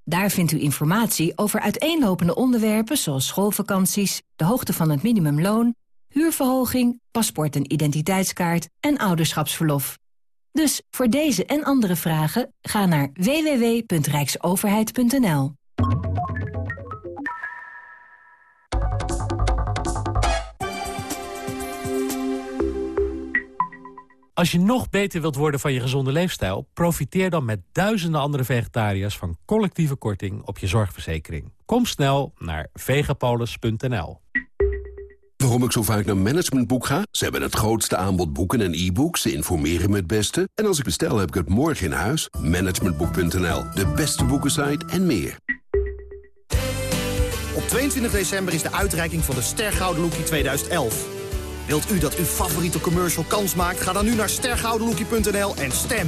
Daar vindt u informatie over uiteenlopende onderwerpen zoals schoolvakanties, de hoogte van het minimumloon, huurverhoging, paspoort en identiteitskaart en ouderschapsverlof. Dus voor deze en andere vragen ga naar www.rijksoverheid.nl. Als je nog beter wilt worden van je gezonde leefstijl... profiteer dan met duizenden andere vegetariërs... van collectieve korting op je zorgverzekering. Kom snel naar vegapolis.nl. Waarom ik zo vaak naar Managementboek ga? Ze hebben het grootste aanbod boeken en e-books. Ze informeren me het beste. En als ik bestel, heb ik het morgen in huis. Managementboek.nl, de beste boekensite en meer. Op 22 december is de uitreiking van de Ster Gouden Lookie 2011. Wilt u dat uw favoriete commercial kans maakt? Ga dan nu naar stergoudenlookie.nl en stem.